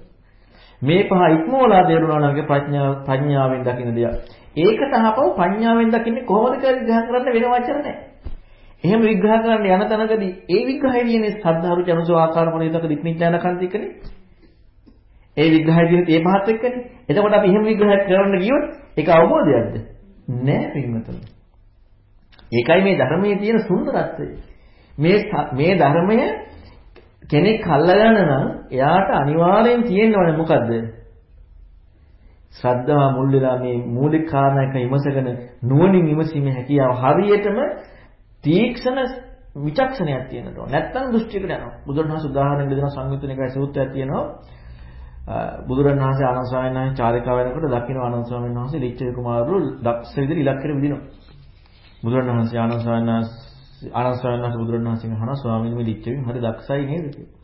මේ පහ ඉක්මවලා තේරුණා නම් ප්‍රඥා ප්‍රඥාවෙන් දකින්න දෙයක්. ඒක තහපව ප්‍රඥාවෙන් දකින්නේ කොහොමද කියලා විග්‍රහ කරන්න වෙන වචන නැහැ. එහෙම විග්‍රහ කරන්න යන තැනකදී ඒ විග්‍රහය කියන්නේ සද්ධාරු ජනසෝ ආකාර පරිදක දික්නිඥාන කන්තිකනේ. ඒ විග්‍රහය කියන්නේ ඒ පහත් එක්කනේ. එතකොට අපි එහෙම විග්‍රහ කරන්න ගියොත් ඒක අවබෝධයක්ද? නෑ පින්වතුනි. ඒකයි මේ ධර්මයේ තියෙන සුන්දරත්වය. මේ මේ ධර්මය කෙනෙක් අල්ලගන්න නම් එයාට අනිවාර්යෙන් තියෙන්න ඕනේ මොකද්ද? ශ්‍රද්ධාව මුල් වෙලා මේ මූලික කාරණාක විමසගෙන නුවණින් විමසීමේ හැකියාව හරියටම තීක්ෂණ විචක්ෂණයක් තියෙන්න ඕන. නැත්තම් දෘෂ්ටියකට යනවා. බුදුරණවහන්සේ උදාහරණයක් දෙන සංයුත්තනිකයි සූත්‍රයක් තියෙනවා. බුදුරණවහන්සේ ආනන්ද ස්වාමීන් වහන්සේ චාරිකාව වෙනකොට දකින්න ආනන්ද ස්වාමීන් වහන්සේ ලිච්ඡවි කුමාරවරු දක්ෂ විදිහට ඉලක්කෙට විදිනවා. බුදුරණවහන්සේ ආනන්ද ස්වාමීන් වහන්සේ ආනන්ද ස්වාමීන් වහන්සේ බුදුරණවහන්සේගෙන් අහනවා ස්වාමීන් මේ ලිච්ඡවි හරි දක්ෂයි නේද කියලා.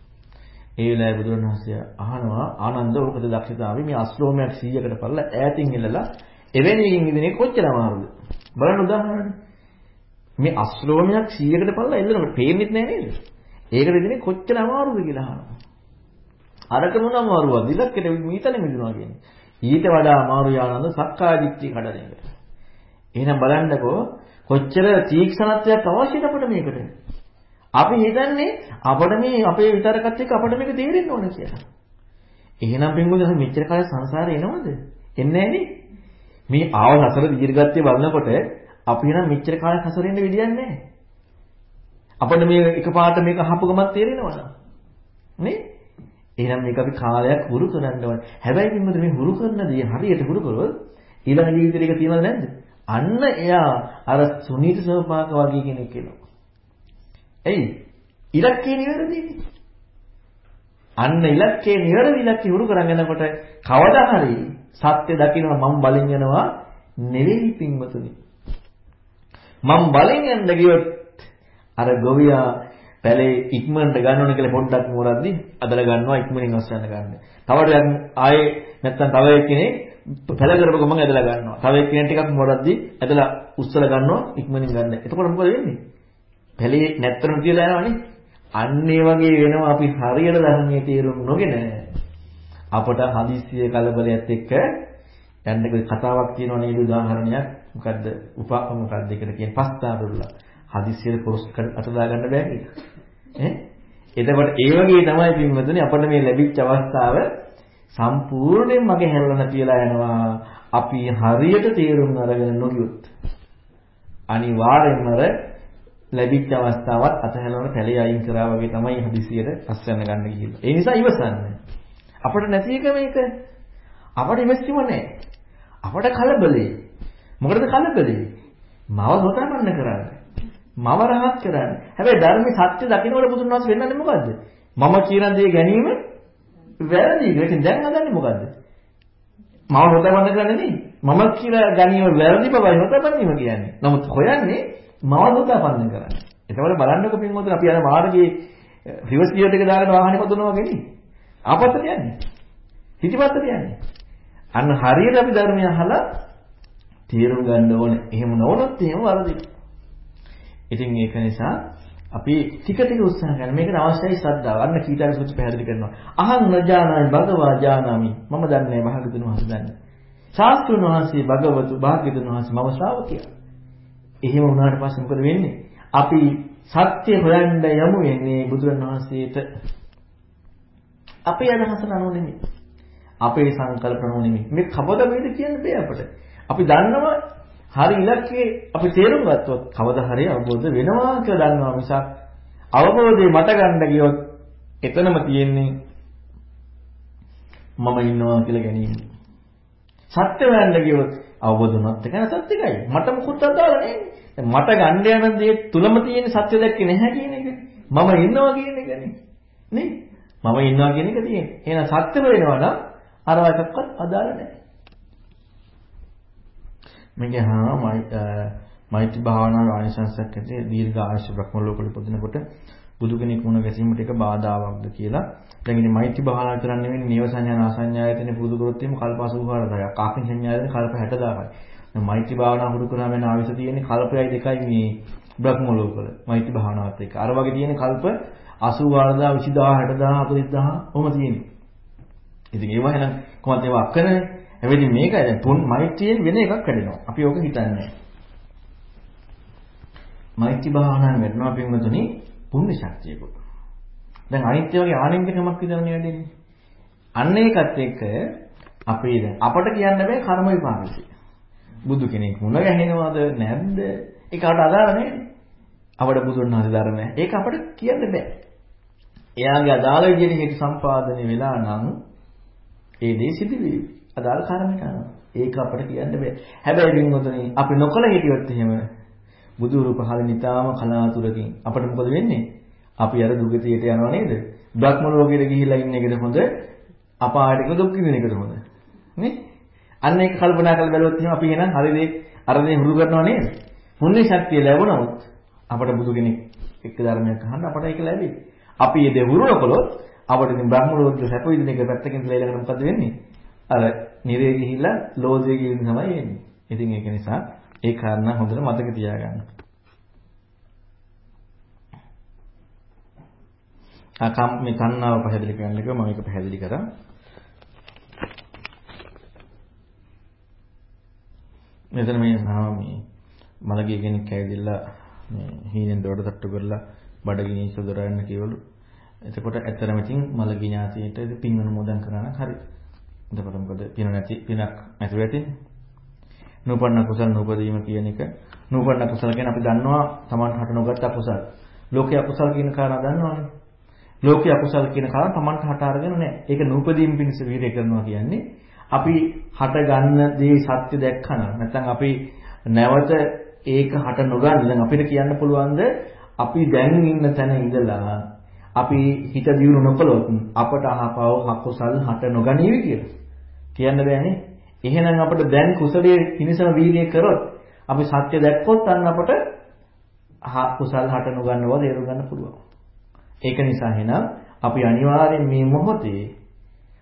ඒ වෙලාවේ බුදුරණවහන්සේ අහනවා ආනන්ද ඕකද දක්ෂතාවය මේ අශ්ලෝමයක් 100කට පල්ලා ඈතින් ඉල්ලලා එවැනි එකකින් ඉදිනේ කොච්චර අමාරුද බලන්න උදාහරණයක් මේ අශ්ලෝමයක් 100කට පල්ලා එල්ලනකොට පේන්නෙත් නෑ නේද? ඒකට ඉදිනේ කොච්චර අමාරුද කියලා අහනවා. අරක මොන අමාරුවද ඉලක්කයට මීතල මිදුණා කියන්නේ. ඊට වඩා අමාරු ආනන්ද සක්කාය දිට්ඨිය කඩන එක එහෙනම් බලන්නකෝ කොච්චර තීක්ෂණත්වයක් අවශ්‍යද අපිට මේකට? අපි හිතන්නේ අපිට මේ අපේ විතරකත් එක්ක අපිට මේක තේරෙන්න ඕන කියලා. එහෙනම් පින්වතුනි මෙච්චර කාලේ සංසාරේ එනවද? එන්නේ නැනේ. මේ ආව හතර දීර්ඝත්වයේ බලනකොට අපි නම් මෙච්චර කාලේ හසරෙන්න විදියක් නැහැ. අපිට මේ එකපාරට මේක අහපු ගමන් තේරෙනවද? නේ? එහෙනම් මේක අපි කාලයක් හුරු කරන්න ඕනේ. හැබැයි පින්වතුනි මේ හුරු කරන දේ හරියට හුරු කරොත් ඊළඟ ජීවිතේ ඒක තියනවද නැද්ද? අන්න එයා අර සුනීත සෝපාක වගේ කෙනෙක් වෙනවා. එයි ඉලක්කේ නිවැරදිනේ. අන්න ඉලක්කේ නිවැරදි ඉලක්කේ හුරු කරන් යනකොට කවදා හරි සත්‍ය දකිනවා මම බලෙන් යනවා නෙවෙයි පින්වතුනි. මම බලෙන් යන්න ගියොත් අර ගොවියා පැලේ ඉක්මනට ගන්න ඕන කියලා පොඩ්ඩක් මෝරද්දි අදලා ගන්නවා ඉක්මනින් අස්සන්න ගන්න. තව ආයේ නැත්තම් තව එක්කෙනෙක් පැල කරපු ගමන් ඇදලා ගන්නවා. තව එක්කෙනෙක් ටිකක් මෝරද්දි ඇදලා උස්සලා ගන්නවා ඉක්මනින් ගන්න. එතකොට මොකද වෙන්නේ? පැලේ නැත්තර තියලා යනවනේ. අන්න ඒ වගේ වෙනවා අපි හරියට ධර්මයේ තේරුම් නොගෙන අපට හදිස්සිය කලබලයක් එක්ක යන්න කතාවක් තියෙනවා නේද උදාහරණයක් මොකද්ද උපා මොකද්ද ඒකට කියන්නේ පස්තාරුල්ලා හදිස්සියට කොරස් අත දාගන්න බෑ කියලා ඈ එතකොට ඒ වගේ තමයි පින්වතුනි අපිට මේ ලැබිච්ච අවස්ථාව සම්පූර්ණයෙන් මගේ හැරලන කියලා යනවා අපි හරියට තේරුම් අරගෙන නොගියොත් අනිවාර්යෙන්ම ලැබිච්ච අවස්ථාවත් අතහැරලා පැලේ අයින් කරා වගේ තමයි හදිසියට අස්වැන්න ගන්න කියලා. ඒ නිසා ඉවසන්න. අපිට නැති එක මේක. අපට ඉවසීම නැහැ. අපට කලබලයි. මොකටද කලබලයි? මව සෝතාපන්න කරන්නේ. මව රහත් කරන්නේ. හැබැයි ධර්මයේ සත්‍ය දකින්නකොට බුදුන් වහන්සේ වෙන්නන්නේ මොකද්ද? මම කියන දේ ගැනීම වැරදි. ඒකෙන් දැන් හදන්නේ මොකද්ද? මම සෝතාපන්න කරන්නේ නෙමෙයි. මම කියලා ගැනීම වැරදි බවයි සෝතාපන්න වීම කියන්නේ. නමුත් හොයන්නේ මව සෝතාපන්න කරන්නේ. එතකොට බලන්නකො පින්වතුනි අපි අර මාර්ගයේ රිවර්ස් ගියර් එක දාගෙන වාහනේ පදවනවා වගේ ආපස්සට යන්නේ. පිටිපස්සට යන්නේ. අන්න හරියට අපි ධර්මය අහලා තේරුම් ගන්න ඕනේ. එහෙම නොවුනොත් එහෙම වරදිනවා. ඉතින් ඒක නිසා අපි ටික ටික උත්සාහ කරන මේකට අවශ්‍යයි ශ්‍රද්ධාව. අන්න කීටාර සුචි පැහැදිලි කරනවා. අහං නජානාමි භගවා ජානාමි. මම දන්නේ භාගතුන් වහන්සේ දන්නේ. ශාස්ත්‍රුන් වහන්සේ භගවතු භාග්‍යතුන් වහන්සේ මම ශ්‍රාවකයා. එහෙම වුණාට පස්සේ මොකද වෙන්නේ? අපි සත්‍ය හොයන්න යමු වෙන්නේ බුදුරණවහන්සේට. අපේ අදහස නනෝ නෙමෙයි. අපේ සංකල්ප නෝ නෙමෙයි. මේ කවද වේද කියන්න බෑ අපිට. අපි දන්නවා හරි ඉලක්කේ අපි තේරුම් ගත්තොත් කවදා හරි අවබෝධ වෙනවා කියලා දන්නවා මිසක් අවබෝධය මට ගන්න ගියොත් එතනම තියෙන්නේ මම ඉන්නවා කියලා ගැනීම. සත්‍ය හොයන්න ගියොත් අවබෝධ වුණත් එක සත්‍යයි. මට මොකුත් අදාළ නැහැ. මට ගන්න යන දේ තුලම තියෙන සත්‍ය දැක්කේ නැහැ කියන එක. මම ඉන්නවා කියන එකනේ. නේ? මම ඉන්නවා කියන එක තියෙන්නේ. එහෙනම් සත්‍ය වෙනවා නම් අර එකක්වත් අදාළ නැහැ. මේක හා මෛත්‍රී භාවනාවේ ආනිසංසයක් ඇති දීර්ඝ ආයුෂ බ්‍රහ්ම ලෝකවල උපදිනකොට බුදු කෙනෙක් මුණ ගැසීමට එක බාධාවක්ද කියලා. දැන් ඉතින් මෛත්‍රී භාවනා කරන්න නෙවෙයි නේව සංඥා නාසඤ්ඤායතනෙ පුරුදු කරොත් එimhe කල්ප 84ක්. කාකින් සංඥායතනෙ කල්ප 60000යි. දැන් මෛත්‍රී භාවනා පුරුදු කරාම යන ආයුෂ තියෙන්නේ කල්පයයි දෙකයි මේ බ්‍රහ්ම ලෝකවල. මෛත්‍රී භාවනාවත් එක්ක. අර වගේ තියෙන කල්ප 84000 20000 60000 40000 ඔහොම තියෙන්නේ. ඉතින් ඒවා එහෙනම් කොහොමද ඒවා අක්කනේ? හැබැයි මේකයි දැන් තුන් මෛත්‍රියෙන් වෙන එකක් වැඩෙනවා. අපි ඕක හිතන්නේ නැහැ. මෛත්‍රී භාවනාවෙන් වෙනවා පින්වතුනි පුණ්‍ය ශක්තියකුත්. දැන් අනිත්‍ය වගේ ආනින්දකමක් විතරනේ වැඩෙන්නේ. අන්න ඒකත් එක්ක අපි දැන් අපට කියන්න බෑ කර්ම විපාකයි. බුදු කෙනෙක් මුණ ගැහෙනවද නැද්ද? ඒකට අදාළ නැහැ. අපට බුදුන් වහන්සේ ධර්ම නැහැ. ඒක අපට කියන්න බෑ. එයාගේ අදාළ විදිහට හේතු සම්පාදනය වෙලා නම් ඒ දේ සිදු වෙයි. අදාළ කර්මයට අනුව. ඒක අපට කියන්න බෑ. හැබැයි වින්වතුනි අපි නොකල හිටියොත් එහෙම බුදුරු පහළ නිතාම කලාතුරකින් අපිට මොකද වෙන්නේ? අපි අර දුගතියට යනවා නේද? බ්‍රහ්ම ලෝකෙට ගිහිල්ලා ඉන්න එකද හොඳ? අපායට ගිහ දුක් විඳින එකද හොඳ? නේ? අන්න ඒක කල්පනා කරලා බැලුවොත් එහෙනම් අපි එහෙනම් හරි දේ අර දේ හුරු කරනවා නේද? පුණ්‍ය ශක්තිය ලැබුණොත් අපට බුදු කෙනෙක් එක්ක ධර්මයක් අහන්න අපට ඒක ලැබෙයි. අපි මේ දේ හුරු නොකළොත් අපිට ඉතින් බ්‍රහ්ම ලෝකෙ සැප විඳින එක පැත්තකින් තියලා ඊළඟට මොකද වෙන්නේ? අර නිරේ ගිහිල්ලා ලෝධය කියන තමයි එන්නේ. ඉතින් ඒක නිසා ඒ කාරණා හොඳට මතක තියාගන්න. ආකම් මේ තණ්හාව පැහැදිලි කරන්න කිව්වා මම ඒක පැහැදිලි කරා. මෙතන මේ නාම මේ මලගේ කෙනෙක් ඇවිදලා මේ හීනෙන් දොඩ තට්ටු කරලා බඩගිනි සොදරන්න කියවලු. එතකොට ඇත්තරම ඉතින් මලගේ ඥාතියට පින් අනුමෝදන් කරා නම් හරි. එතකොට මොකද පින නැති පිනක් නැතුව ඇතිනේ. නූපන්න කුසල නූපදීම කියන එක නූපන්න කුසල කියන්නේ අපි දන්නවා Taman හට නොගත් අකුසල. ලෝකයේ අකුසල කියන කාරණා දන්නවනේ. ලෝකයේ අකුසල කියන කාරණා Tamanට හට අරගෙන නැහැ. ඒක නූපදීම පිණිස වීරය කරනවා කියන්නේ අපි හට ගන්න දේ සත්‍ය දැක්කම නැත්නම් අපි නැවත ඒක හට නොගන්න දැන් අපිට කියන්න පුළුවන්ද අපි දැන් ඉන්න තැන ඉඳලා අපි හිත දියුණු නොකළොත් අපට අහපව අකුසල් හට නොගනීවි කියලා. කියන්න බෑනේ. එහෙනම් අපිට දැන් කුසලයේ පිනිසම වීර්යය කරොත් අපි සත්‍ය දැක්කොත් අන්න අපට කුසල් හට නොගන්නව තේරුම් ගන්න පුළුවන්. ඒක නිසා එහෙනම් අපි අනිවාර්යෙන් මේ මොහොතේ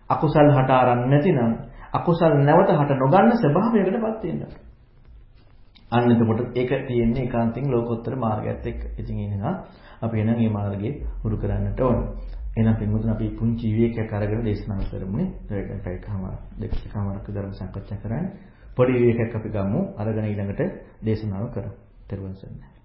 අකුසල් හට ආරන්න නැතිනම් අකුසල් නැවත හට නොගන්න ස්වභාවයකටපත් වෙන්න. අන්න එතකොට ඒක තියෙන්නේ ඒකාන්තයෙන් ලෝකෝත්තර මාර්ගයත් එක්ක. ඉතින් ඒ නිසා අපි එහෙනම් මේ මාර්ගේ හුරු කරන්නට ඕනේ. එහෙනම් පින්වතුනි අපි පුංචි විවේකයක් අරගෙන දේශනාව කරමුනේ. දෙකකම දෙකකමරක ධර්ම සාකච්ඡා කරන්නේ. පොඩි විවේකයක් අපි ගමු. අරගෙන ඊළඟට දේශනාව කරමු. ත්වන් සරණයි.